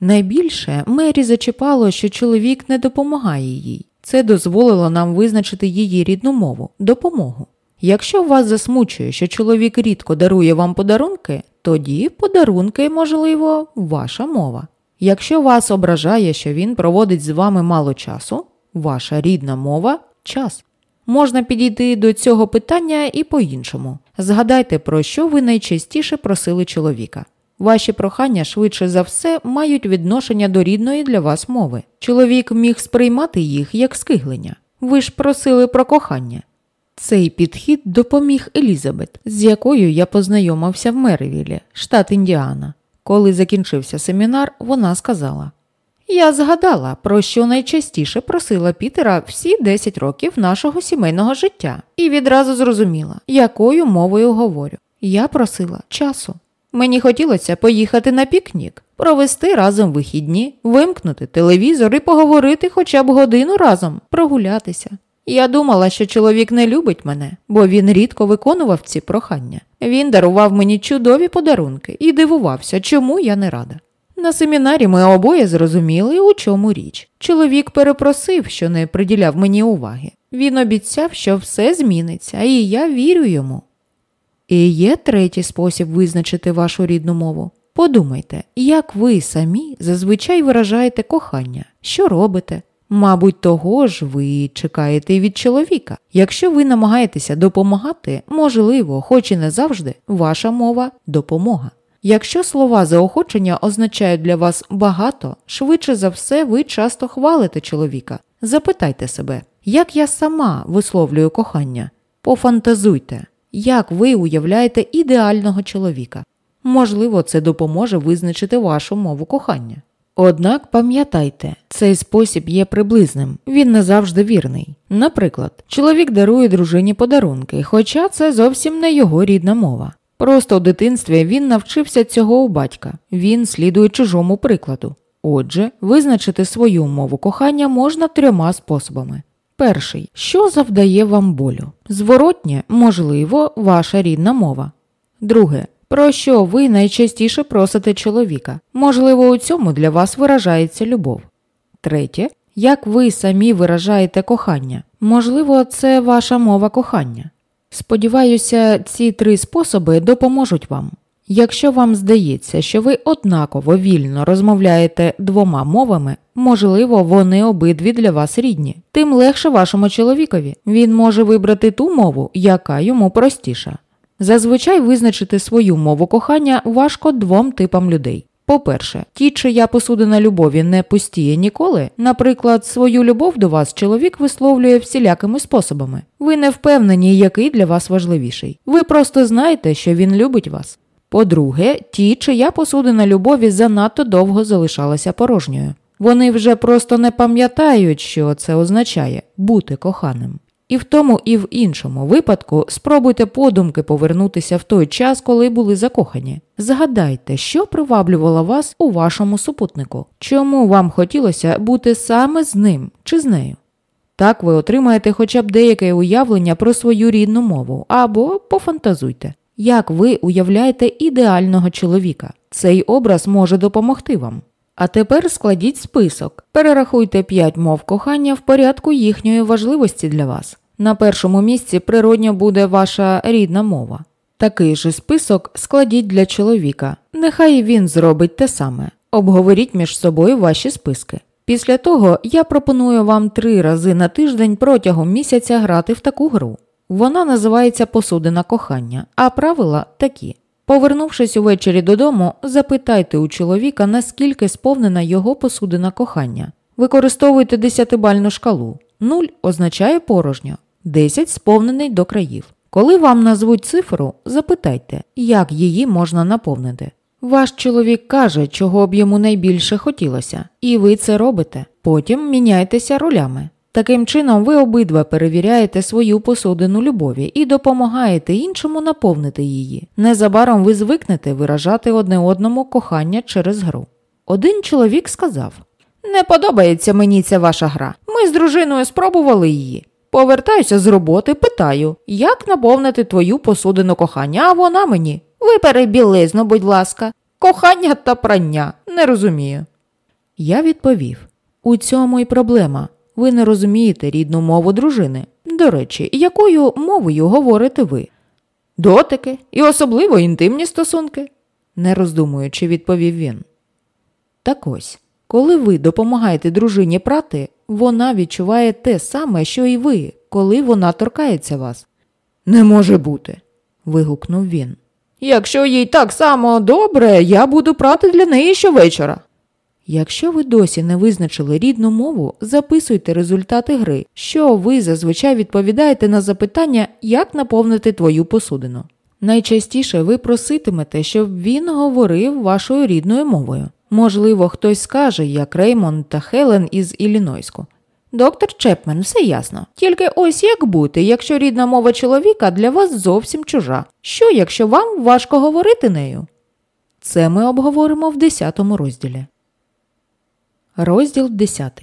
Найбільше Мері зачіпало, що чоловік не допомагає їй. Це дозволило нам визначити її рідну мову допомогу. Якщо вас засмучує, що чоловік рідко дарує вам подарунки, тоді подарунки, можливо, ваша мова. Якщо вас ображає, що він проводить з вами мало часу, ваша рідна мова час. Можна підійти до цього питання і по-іншому. Згадайте, про що ви найчастіше просили чоловіка. Ваші прохання швидше за все мають відношення до рідної для вас мови. Чоловік міг сприймати їх як скиглення. Ви ж просили про кохання. Цей підхід допоміг Елізабет, з якою я познайомився в Меривілі, штат Індіана. Коли закінчився семінар, вона сказала: Я згадала, про що найчастіше просила Пітера всі 10 років нашого сімейного життя, і відразу зрозуміла, якою мовою говорю. Я просила часу. Мені хотілося поїхати на пікнік, провести разом вихідні, вимкнути телевізор і поговорити хоча б годину разом, прогулятися. Я думала, що чоловік не любить мене, бо він рідко виконував ці прохання. Він дарував мені чудові подарунки і дивувався, чому я не рада. На семінарі ми обоє зрозуміли, у чому річ. Чоловік перепросив, що не приділяв мені уваги. Він обіцяв, що все зміниться, і я вірю йому. І є третій спосіб визначити вашу рідну мову. Подумайте, як ви самі зазвичай виражаєте кохання, що робите, Мабуть, того ж ви чекаєте від чоловіка. Якщо ви намагаєтеся допомагати, можливо, хоч і не завжди, ваша мова допомога. Якщо слова заохочення означають для вас багато, швидше за все, ви часто хвалите чоловіка. Запитайте себе, як я сама висловлюю кохання? Пофантазуйте, як ви уявляєте ідеального чоловіка. Можливо, це допоможе визначити вашу мову кохання. Однак пам'ятайте, цей спосіб є приблизним, він не завжди вірний. Наприклад, чоловік дарує дружині подарунки, хоча це зовсім не його рідна мова. Просто у дитинстві він навчився цього у батька, він слідує чужому прикладу. Отже, визначити свою мову кохання можна трьома способами. Перший, що завдає вам болю? Зворотнє, можливо, ваша рідна мова. Друге, про що ви найчастіше просите чоловіка? Можливо, у цьому для вас виражається любов. Третє, як ви самі виражаєте кохання? Можливо, це ваша мова кохання. Сподіваюся, ці три способи допоможуть вам. Якщо вам здається, що ви однаково вільно розмовляєте двома мовами, можливо, вони обидві для вас рідні, тим легше вашому чоловікові. Він може вибрати ту мову, яка йому простіша. Зазвичай визначити свою мову кохання важко двом типам людей. По-перше, ті, чия посудина любові не пустіє ніколи, наприклад, свою любов до вас чоловік висловлює всілякими способами. Ви не впевнені, який для вас важливіший. Ви просто знаєте, що він любить вас. По-друге, ті, чия посудина любові занадто довго залишалася порожньою. Вони вже просто не пам'ятають, що це означає бути коханим. І в тому, і в іншому випадку спробуйте подумки повернутися в той час, коли були закохані. Згадайте, що приваблювало вас у вашому супутнику, чому вам хотілося бути саме з ним чи з нею. Так ви отримаєте хоча б деяке уявлення про свою рідну мову або пофантазуйте, як ви уявляєте ідеального чоловіка. Цей образ може допомогти вам. А тепер складіть список, перерахуйте 5 мов кохання в порядку їхньої важливості для вас. На першому місці природньо буде ваша рідна мова. Такий же список складіть для чоловіка. Нехай він зробить те саме. Обговоріть між собою ваші списки. Після того я пропоную вам три рази на тиждень протягом місяця грати в таку гру. Вона називається посудина кохання, а правила такі. Повернувшись увечері додому, запитайте у чоловіка, наскільки сповнена його посудина кохання. Використовуйте десятибальну шкалу. 0 означає порожньо, 10 сповнений до країв. Коли вам назвуть цифру, запитайте, як її можна наповнити. Ваш чоловік каже, чого б йому найбільше хотілося, і ви це робите. Потім міняйтеся ролями. Таким чином, ви обидва перевіряєте свою посудину любові і допомагаєте іншому наповнити її. Незабаром ви звикнете виражати одне одному кохання через гру. Один чоловік сказав: Не подобається мені ця ваша гра. Ми з дружиною спробували її. Повертаюся з роботи, питаю, як наповнити твою посудину кохання, а вона мені. Випери білизну, будь ласка, кохання та прання. Не розумію. Я відповів: у цьому й проблема. Ви не розумієте рідну мову дружини. До речі, якою мовою говорите ви? Дотики і особливо інтимні стосунки, не роздумуючи, відповів він. Так ось, коли ви допомагаєте дружині прати, вона відчуває те саме, що і ви, коли вона торкається вас. Не може бути. вигукнув він. Якщо їй так само добре, я буду прати для неї щовечора. Якщо ви досі не визначили рідну мову, записуйте результати гри, що ви зазвичай відповідаєте на запитання, як наповнити твою посудину. Найчастіше ви проситимете, щоб він говорив вашою рідною мовою. Можливо, хтось скаже, як Реймонд та Хелен із Іллінойську. Доктор Чепмен, все ясно. Тільки ось як бути, якщо рідна мова чоловіка для вас зовсім чужа. Що, якщо вам важко говорити нею? Це ми обговоримо в 10 розділі. Розділ 10.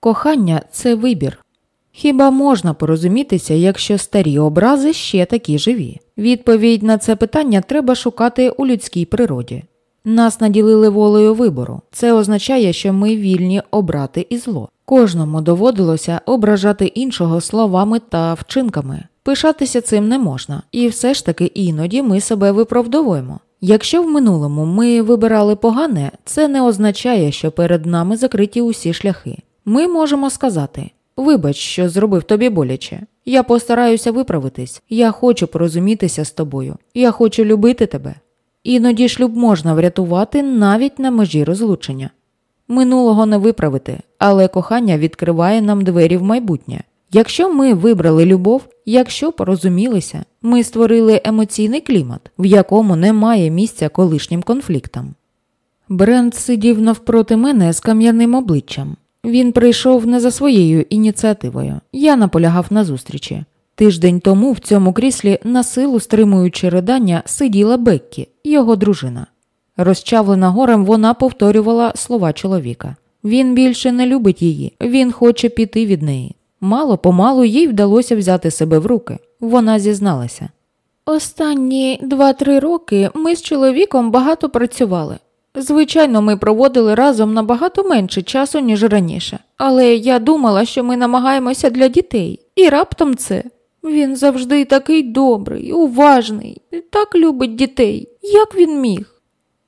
Кохання це вибір. Хіба можна порозумітися, якщо старі образи ще такі живі? Відповідь на це питання треба шукати у людській природі. Нас наділили волею вибору. Це означає, що ми вільні обрати і зло. Кожному доводилося ображати іншого словами та вчинками. Пишатися цим не можна, і все ж таки іноді ми себе виправдовуємо. Якщо в минулому ми вибирали погане, це не означає, що перед нами закриті усі шляхи. Ми можемо сказати вибач, що зробив тобі боляче. Я постараюся виправитись, я хочу порозумітися з тобою, я хочу любити тебе. Іноді шлюб можна врятувати навіть на межі розлучення. Минулого не виправити, але кохання відкриває нам двері в майбутнє. Якщо ми вибрали любов, якщо порозумілися, ми створили емоційний клімат, в якому немає місця колишнім конфліктам. Брент сидів навпроти мене з кам'яним обличчям. Він прийшов не за своєю ініціативою. Я наполягав на зустрічі. Тиждень тому в цьому кріслі, на силу стримуючи ридання, сиділа Беккі, його дружина. Розчавлена горем, вона повторювала слова чоловіка. Він більше не любить її, він хоче піти від неї. Мало помалу їй вдалося взяти себе в руки. Вона зізналася. Останні два-три роки ми з чоловіком багато працювали. Звичайно, ми проводили разом набагато менше часу, ніж раніше, але я думала, що ми намагаємося для дітей, і раптом це. Він завжди такий добрий, уважний, так любить дітей. Як він міг?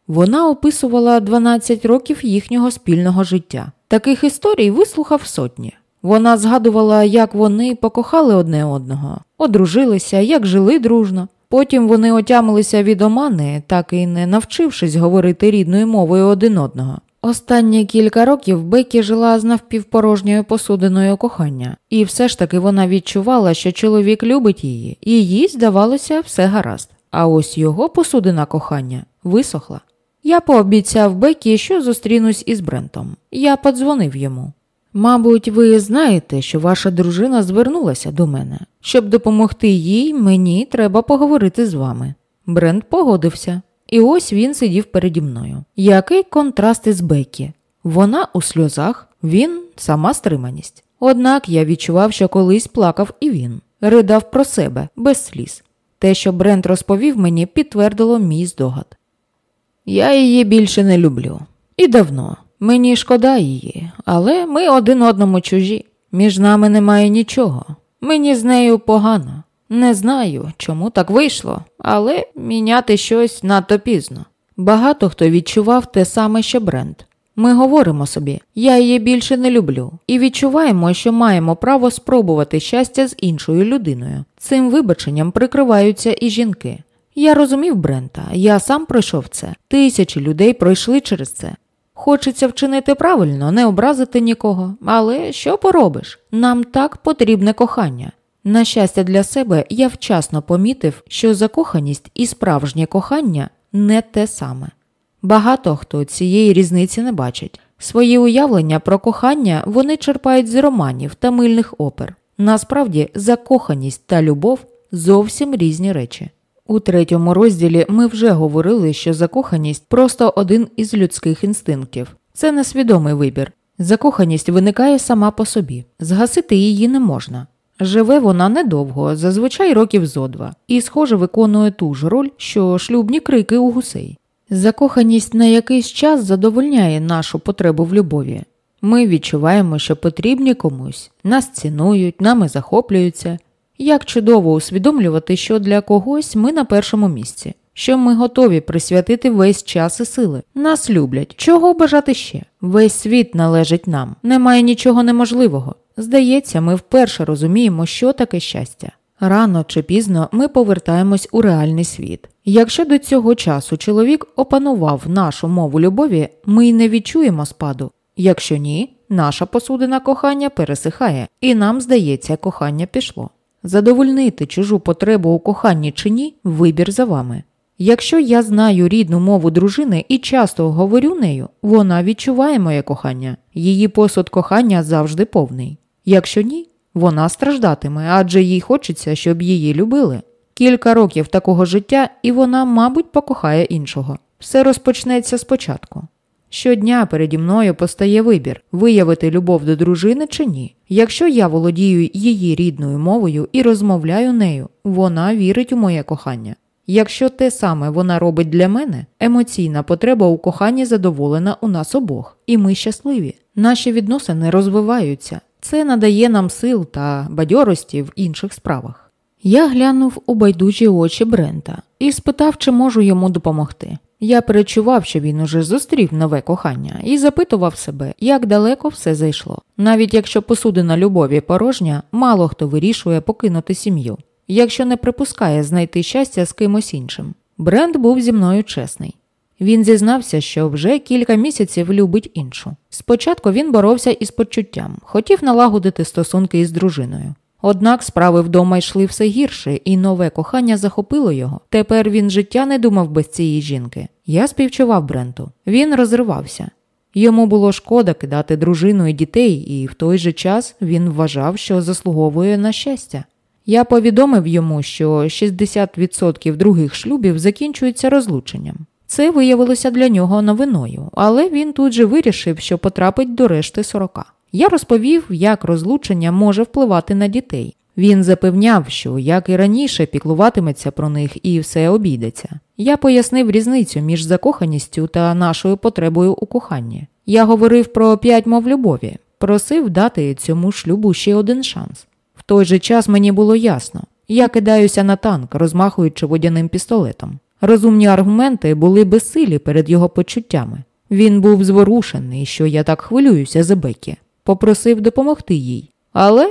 Вона описувала 12 років їхнього спільного життя. Таких історій вислухав сотні. Вона згадувала, як вони покохали одне одного, одружилися, як жили дружно. Потім вони отямилися від омани, так і не навчившись говорити рідною мовою один одного. Останні кілька років Бекі жила з навпівпорожньою посудиною кохання, і все ж таки вона відчувала, що чоловік любить її, і їй здавалося все гаразд. А ось його посудина кохання висохла. Я пообіцяв Бекі, що зустрінусь із Брентом. Я подзвонив йому. Мабуть, ви знаєте, що ваша дружина звернулася до мене. Щоб допомогти їй, мені треба поговорити з вами. Брент погодився, і ось він сидів переді мною. Який контраст із Бекі? Вона у сльозах, він сама стриманість. Однак я відчував, що колись плакав і він, ридав про себе без сліз. Те, що Брент розповів мені, підтвердило мій здогад. Я її більше не люблю. І давно. Мені шкода її, але ми один одному чужі. Між нами немає нічого. Мені з нею погано. Не знаю, чому так вийшло, але міняти щось надто пізно. Багато хто відчував те саме, що Брент. Ми говоримо собі, я її більше не люблю, і відчуваємо, що маємо право спробувати щастя з іншою людиною. Цим вибаченням прикриваються і жінки. Я розумів Брента, я сам пройшов це. Тисячі людей пройшли через це. Хочеться вчинити правильно, не образити нікого, але що поробиш? Нам так потрібне кохання. На щастя, для себе я вчасно помітив, що закоханість і справжнє кохання не те саме. Багато хто цієї різниці не бачить. Свої уявлення про кохання вони черпають з романів та мильних опер. Насправді, закоханість та любов зовсім різні речі. У третьому розділі ми вже говорили, що закоханість просто один із людських інстинктів. Це несвідомий вибір. Закоханість виникає сама по собі, згасити її не можна. Живе вона недовго, зазвичай років зо два, і, схоже, виконує ту ж роль, що шлюбні крики у гусей. Закоханість на якийсь час задовольняє нашу потребу в любові. Ми відчуваємо, що потрібні комусь, нас цінують, нами захоплюються. Як чудово усвідомлювати, що для когось ми на першому місці, що ми готові присвятити весь час і сили. Нас люблять. Чого бажати ще? Весь світ належить нам, немає нічого неможливого. Здається, ми вперше розуміємо, що таке щастя. Рано чи пізно ми повертаємось у реальний світ. Якщо до цього часу чоловік опанував нашу мову любові, ми й не відчуємо спаду. Якщо ні, наша посудина кохання пересихає, і нам здається, кохання пішло. Задовольнити чужу потребу у коханні чи ні вибір за вами. Якщо я знаю рідну мову дружини і часто говорю нею, вона відчуває моє кохання, її посуд кохання завжди повний. Якщо ні, вона страждатиме, адже їй хочеться, щоб її любили. Кілька років такого життя, і вона, мабуть, покохає іншого. Все розпочнеться спочатку. Щодня переді мною постає вибір виявити любов до дружини чи ні. Якщо я володію її рідною мовою і розмовляю нею, вона вірить у моє кохання. Якщо те саме вона робить для мене, емоційна потреба у коханні задоволена у нас обох, і ми щасливі. Наші відносини розвиваються. Це надає нам сил та бадьорості в інших справах. Я глянув у байдужі очі Брента і спитав, чи можу йому допомогти. Я перечував, що він уже зустрів нове кохання, і запитував себе, як далеко все зайшло. Навіть якщо посудина любові порожня, мало хто вирішує покинути сім'ю, якщо не припускає знайти щастя з кимось іншим. Брент був зі мною чесний. Він зізнався, що вже кілька місяців любить іншу. Спочатку він боровся із почуттям, хотів налагодити стосунки із дружиною. Однак справи вдома йшли все гірше, і нове кохання захопило його. Тепер він життя не думав без цієї жінки. Я співчував Бренту. Він розривався. Йому було шкода кидати дружину і дітей, і в той же час він вважав, що заслуговує на щастя. Я повідомив йому, що 60% других шлюбів закінчуються розлученням. Це виявилося для нього новиною, але він тут же вирішив, що потрапить до решти 40. Я розповів, як розлучення може впливати на дітей. Він запевняв, що, як і раніше, піклуватиметься про них і все обійдеться. Я пояснив різницю між закоханістю та нашою потребою у коханні. Я говорив про п'ять мов любові, просив дати цьому шлюбу ще один шанс. Той же час мені було ясно, я кидаюся на танк, розмахуючи водяним пістолетом. Розумні аргументи були безсилі перед його почуттями. Він був зворушений, що я так хвилююся за Бекі попросив допомогти їй. Але,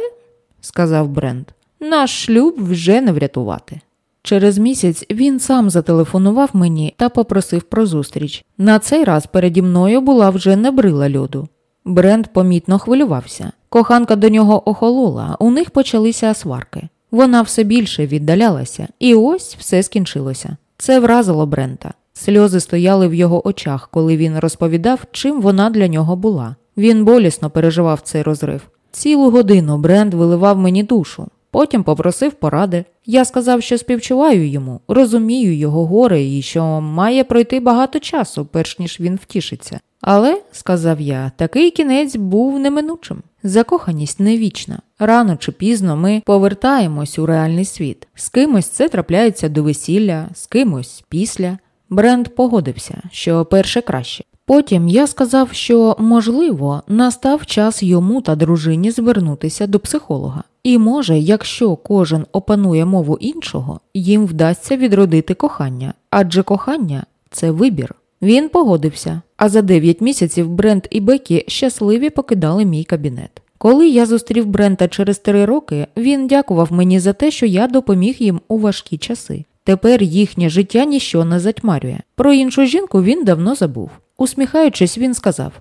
сказав Брент, наш шлюб вже не врятувати. Через місяць він сам зателефонував мені та попросив про зустріч. На цей раз переді мною була вже не брила льоду. Брент помітно хвилювався. Коханка до нього охолола, у них почалися сварки. Вона все більше віддалялася, і ось все скінчилося. Це вразило Брента. Сльози стояли в його очах, коли він розповідав, чим вона для нього була. Він болісно переживав цей розрив. Цілу годину Бренд виливав мені душу, потім попросив поради. Я сказав, що співчуваю йому, розумію його горе і що має пройти багато часу, перш ніж він втішиться. Але, сказав я, такий кінець був неминучим. Закоханість не вічна. Рано чи пізно ми повертаємось у реальний світ. З кимось це трапляється до весілля, з кимось після. Бренд погодився, що перше краще. Потім я сказав, що, можливо, настав час йому та дружині звернутися до психолога. І може, якщо кожен опанує мову іншого, їм вдасться відродити кохання, адже кохання це вибір. Він погодився, а за 9 місяців Брент і Бекі щасливі покидали мій кабінет. Коли я зустрів Брента через три роки, він дякував мені за те, що я допоміг їм у важкі часи. Тепер їхнє життя ніщо не затьмарює. Про іншу жінку він давно забув. Усміхаючись, він сказав: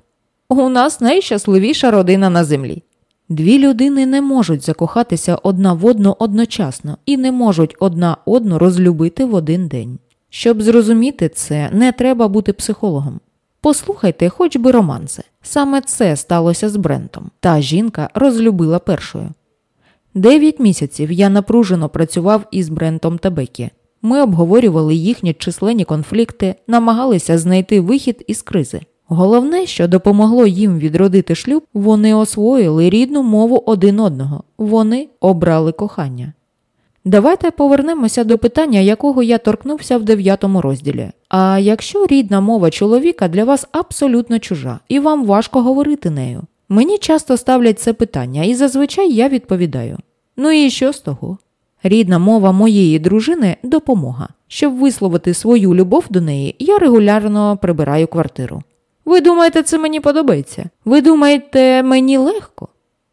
У нас найщасливіша родина на землі. Дві людини не можуть закохатися одна в одну одночасно і не можуть одна одну розлюбити в один день. Щоб зрозуміти це, не треба бути психологом. Послухайте хоч би романси. Саме це сталося з Брентом. Та жінка розлюбила першою. Дев'ять місяців я напружено працював із Брентом та Бекі. Ми обговорювали їхні численні конфлікти, намагалися знайти вихід із кризи. Головне, що допомогло їм відродити шлюб, вони освоїли рідну мову один одного, вони обрали кохання. Давайте повернемося до питання, якого я торкнувся в дев'ятому розділі. А якщо рідна мова чоловіка для вас абсолютно чужа, і вам важко говорити нею, мені часто ставлять це питання, і зазвичай я відповідаю: ну і що з того? Рідна мова моєї дружини допомога. Щоб висловити свою любов до неї, я регулярно прибираю квартиру. Ви думаєте, це мені подобається? Ви думаєте, мені легко?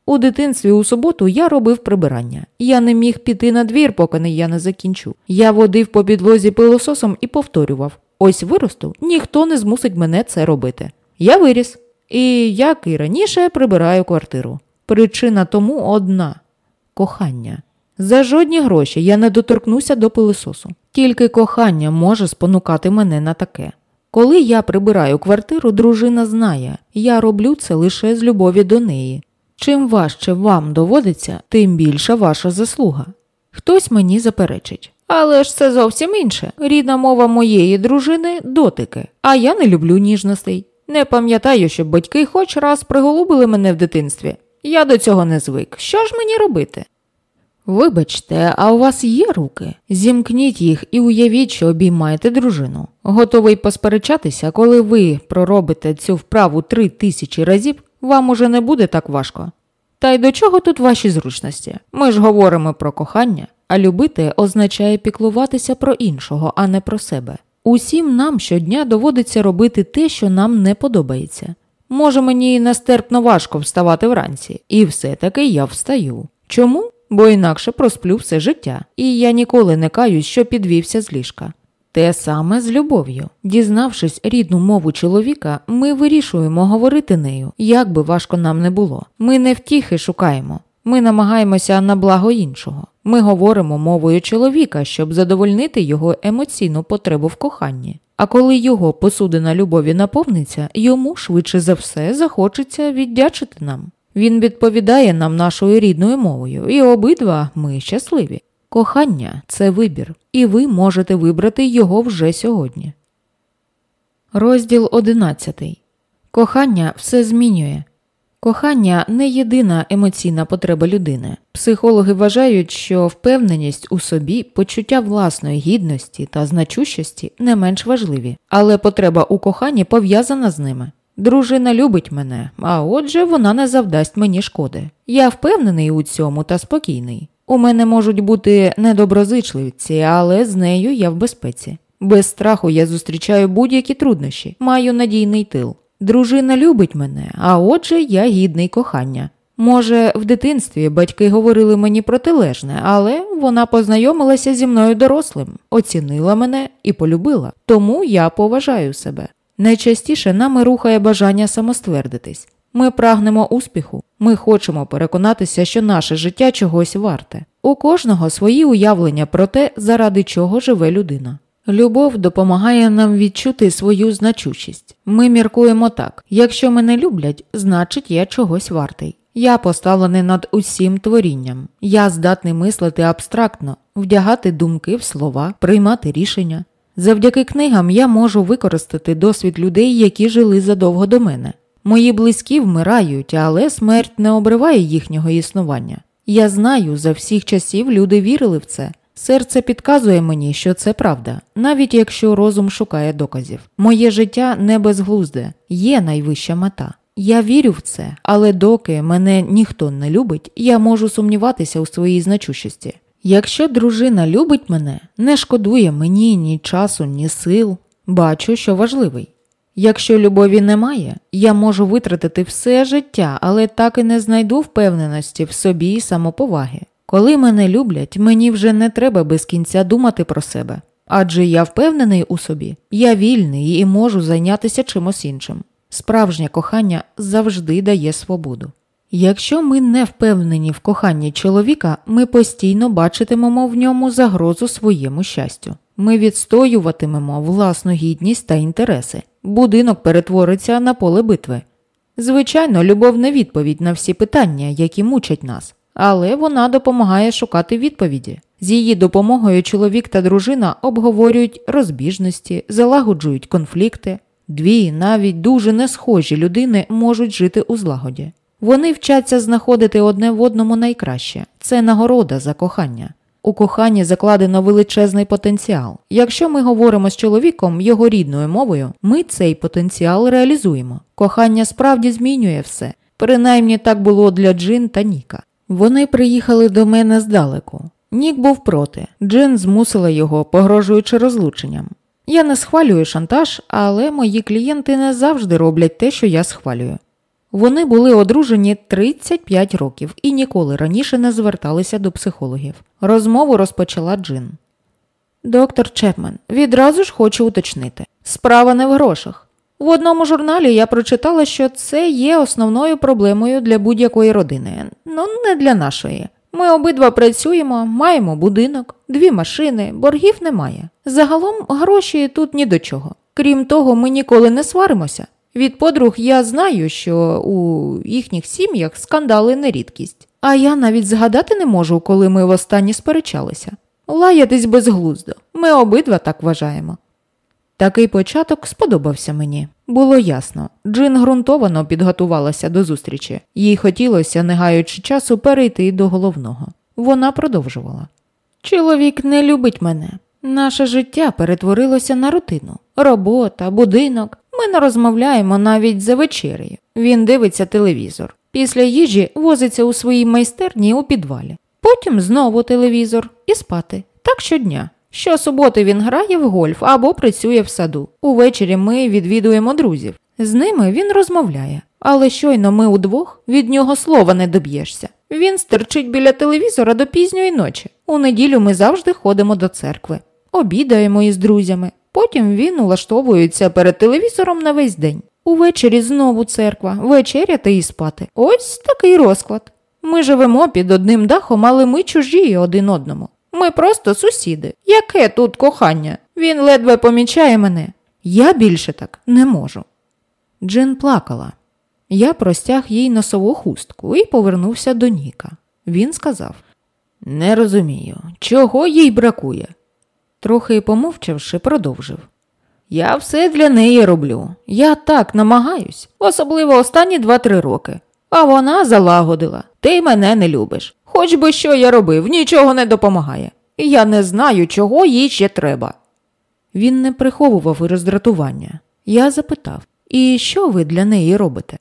У дитинстві у суботу я робив прибирання. Я не міг піти на двір, поки не я не закінчу. Я водив по підлозі пилососом і повторював: ось виросту, ніхто не змусить мене це робити. Я виріс. І, як і раніше, прибираю квартиру. Причина тому одна кохання. За жодні гроші я не доторкнуся до пилососу. Тільки кохання може спонукати мене на таке. Коли я прибираю квартиру, дружина знає, я роблю це лише з любові до неї. Чим важче вам доводиться, тим більша ваша заслуга. Хтось мені заперечить. Але ж це зовсім інше. Рідна мова моєї дружини дотики, а я не люблю ніжностей. Не пам'ятаю, щоб батьки хоч раз приголубили мене в дитинстві. Я до цього не звик. Що ж мені робити? Вибачте, а у вас є руки? Зімкніть їх і уявіть, що обіймаєте дружину. Готовий посперечатися, коли ви проробите цю вправу три тисячі разів, вам уже не буде так важко. Та й до чого тут ваші зручності? Ми ж говоримо про кохання, а любити означає піклуватися про іншого, а не про себе. Усім нам щодня доводиться робити те, що нам не подобається. Може, мені нестерпно важко вставати вранці, і все-таки я встаю. Чому? Бо інакше просплю все життя, і я ніколи не каюсь, що підвівся з ліжка. Те саме з любов'ю. Дізнавшись рідну мову чоловіка, ми вирішуємо говорити нею, як би важко нам не було. Ми не втіхи шукаємо, ми намагаємося на благо іншого. Ми говоримо мовою чоловіка, щоб задовольнити його емоційну потребу в коханні. А коли його посудина любові наповниться, йому швидше за все захочеться віддячити нам. Він відповідає нам нашою рідною мовою, і обидва ми щасливі. Кохання це вибір, і ви можете вибрати його вже сьогодні. Розділ 11. Кохання все змінює. Кохання не єдина емоційна потреба людини. Психологи вважають, що впевненість у собі, почуття власної гідності та значущості не менш важливі, але потреба у коханні пов'язана з ними. Дружина любить мене, а отже, вона не завдасть мені шкоди. Я впевнений у цьому та спокійний. У мене можуть бути недоброзичливці, але з нею я в безпеці. Без страху я зустрічаю будь-які труднощі, маю надійний тил. Дружина любить мене, а отже, я гідний кохання. Може, в дитинстві батьки говорили мені протилежне, але вона познайомилася зі мною дорослим, оцінила мене і полюбила, тому я поважаю себе. Найчастіше нами рухає бажання самоствердитись. Ми прагнемо успіху, ми хочемо переконатися, що наше життя чогось варте. У кожного свої уявлення про те, заради чого живе людина. Любов допомагає нам відчути свою значущість. Ми міркуємо так: якщо мене люблять, значить я чогось вартий. Я поставлений над усім творінням. Я здатний мислити абстрактно, вдягати думки в слова, приймати рішення. Завдяки книгам я можу використати досвід людей, які жили задовго до мене. Мої близькі вмирають, але смерть не обриває їхнього існування. Я знаю, за всіх часів люди вірили в це. Серце підказує мені, що це правда, навіть якщо розум шукає доказів. Моє життя не безглузде, є найвища мета. Я вірю в це, але доки мене ніхто не любить, я можу сумніватися у своїй значущості. Якщо дружина любить мене, не шкодує мені ні часу, ні сил, бачу, що важливий. Якщо любові немає, я можу витратити все життя, але так і не знайду впевненості в собі і самоповаги. Коли мене люблять, мені вже не треба без кінця думати про себе. Адже я впевнений у собі, я вільний і можу зайнятися чимось іншим. Справжнє кохання завжди дає свободу. Якщо ми не впевнені в коханні чоловіка, ми постійно бачитимемо в ньому загрозу своєму щастю. Ми відстоюватимемо власну гідність та інтереси. Будинок перетвориться на поле битви. Звичайно, любов не відповідь на всі питання, які мучать нас, але вона допомагає шукати відповіді. З її допомогою чоловік та дружина обговорюють розбіжності, залагоджують конфлікти. Дві навіть дуже не схожі людини можуть жити у злагоді. Вони вчаться знаходити одне в одному найкраще це нагорода за кохання. У коханні закладено величезний потенціал. Якщо ми говоримо з чоловіком його рідною мовою, ми цей потенціал реалізуємо. Кохання справді змінює все. Принаймні так було для Джин та Ніка. Вони приїхали до мене здалеку. Нік був проти. Джин змусила його, погрожуючи розлученням. Я не схвалюю шантаж, але мої клієнти не завжди роблять те, що я схвалюю. Вони були одружені 35 років і ніколи раніше не зверталися до психологів. Розмову розпочала Джин. Доктор Чепмен, відразу ж хочу уточнити. Справа не в грошах. В одному журналі я прочитала, що це є основною проблемою для будь-якої родини, ну не для нашої. Ми обидва працюємо, маємо будинок, дві машини, боргів немає. Загалом гроші тут ні до чого. Крім того, ми ніколи не сваримося. Від подруг я знаю, що у їхніх сім'ях скандали не рідкість. А я навіть згадати не можу, коли ми востаннє сперечалися. Лаятись безглуздо. Ми обидва так вважаємо. Такий початок сподобався мені. Було ясно, Джин ґрунтовано підготувалася до зустрічі, їй хотілося, не гаючи часу, перейти до головного. Вона продовжувала. Чоловік не любить мене. Наше життя перетворилося на рутину. Робота, будинок. Ми не розмовляємо навіть за вечерею. Він дивиться телевізор. Після їжі возиться у своїй майстерні у підвалі. Потім знову телевізор і спати. Так щодня. Щосуботи він грає в гольф або працює в саду. Увечері ми відвідуємо друзів. З ними він розмовляє. Але щойно ми удвох від нього слова не доб'єшся. Він стерчить біля телевізора до пізньої ночі. У неділю ми завжди ходимо до церкви, обідаємо із друзями. Потім він улаштовується перед телевізором на весь день. Увечері знову церква, вечеряти і спати. Ось такий розклад. Ми живемо під одним дахом, але ми чужі один одному. Ми просто сусіди. Яке тут кохання? Він ледве помічає мене. Я більше так не можу. Джин плакала. Я простяг їй носову хустку і повернувся до Ніка. Він сказав Не розумію, чого їй бракує. Трохи помовчавши, продовжив. Я все для неї роблю. Я так намагаюсь, особливо останні два-три роки. А вона залагодила. Ти мене не любиш. Хоч би що я робив, нічого не допомагає. Я не знаю, чого їй ще треба. Він не приховував роздратування. Я запитав І що ви для неї робите?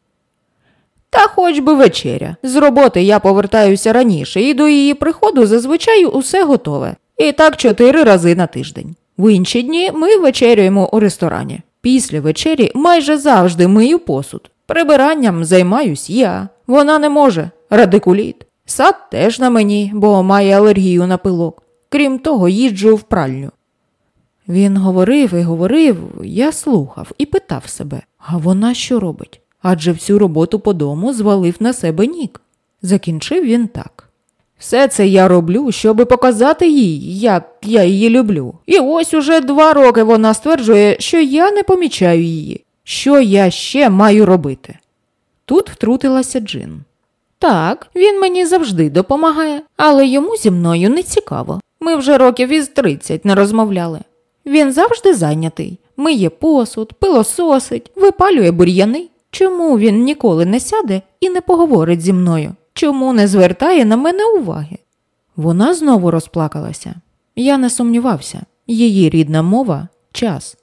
Та хоч би вечеря. З роботи я повертаюся раніше і до її приходу зазвичай усе готове. І так чотири рази на тиждень. В інші дні ми вечерюємо у ресторані. Після вечері майже завжди мию посуд. Прибиранням займаюсь я. Вона не може. Радикуліт. Сад теж на мені, бо має алергію на пилок. Крім того, їжджу в пральню. Він говорив і говорив, я слухав і питав себе, а вона що робить? Адже всю роботу по дому звалив на себе нік. Закінчив він так. Все це я роблю, щоби показати їй, як я її люблю. І ось уже два роки вона стверджує, що я не помічаю її. Що я ще маю робити? Тут втрутилася Джин. Так, він мені завжди допомагає, але йому зі мною не цікаво. Ми вже років із тридцять не розмовляли. Він завжди зайнятий, миє посуд, пилососить, випалює бур'яни. Чому він ніколи не сяде і не поговорить зі мною? Чому не звертає на мене уваги? Вона знову розплакалася. Я не сумнівався. Її рідна мова час.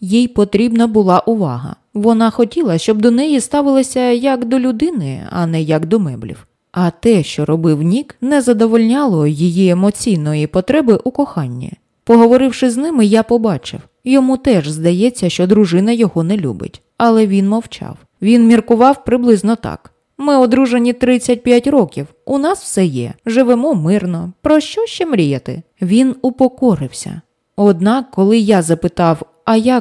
Їй потрібна була увага. Вона хотіла, щоб до неї ставилися як до людини, а не як до меблів. А те, що робив Нік, не задовольняло її емоційної потреби у коханні. Поговоривши з ними, я побачив йому теж здається, що дружина його не любить, але він мовчав. Він міркував приблизно так. Ми одружені 35 років, у нас все є, живемо мирно. Про що ще мріяти? Він упокорився. Однак, коли я запитав, а як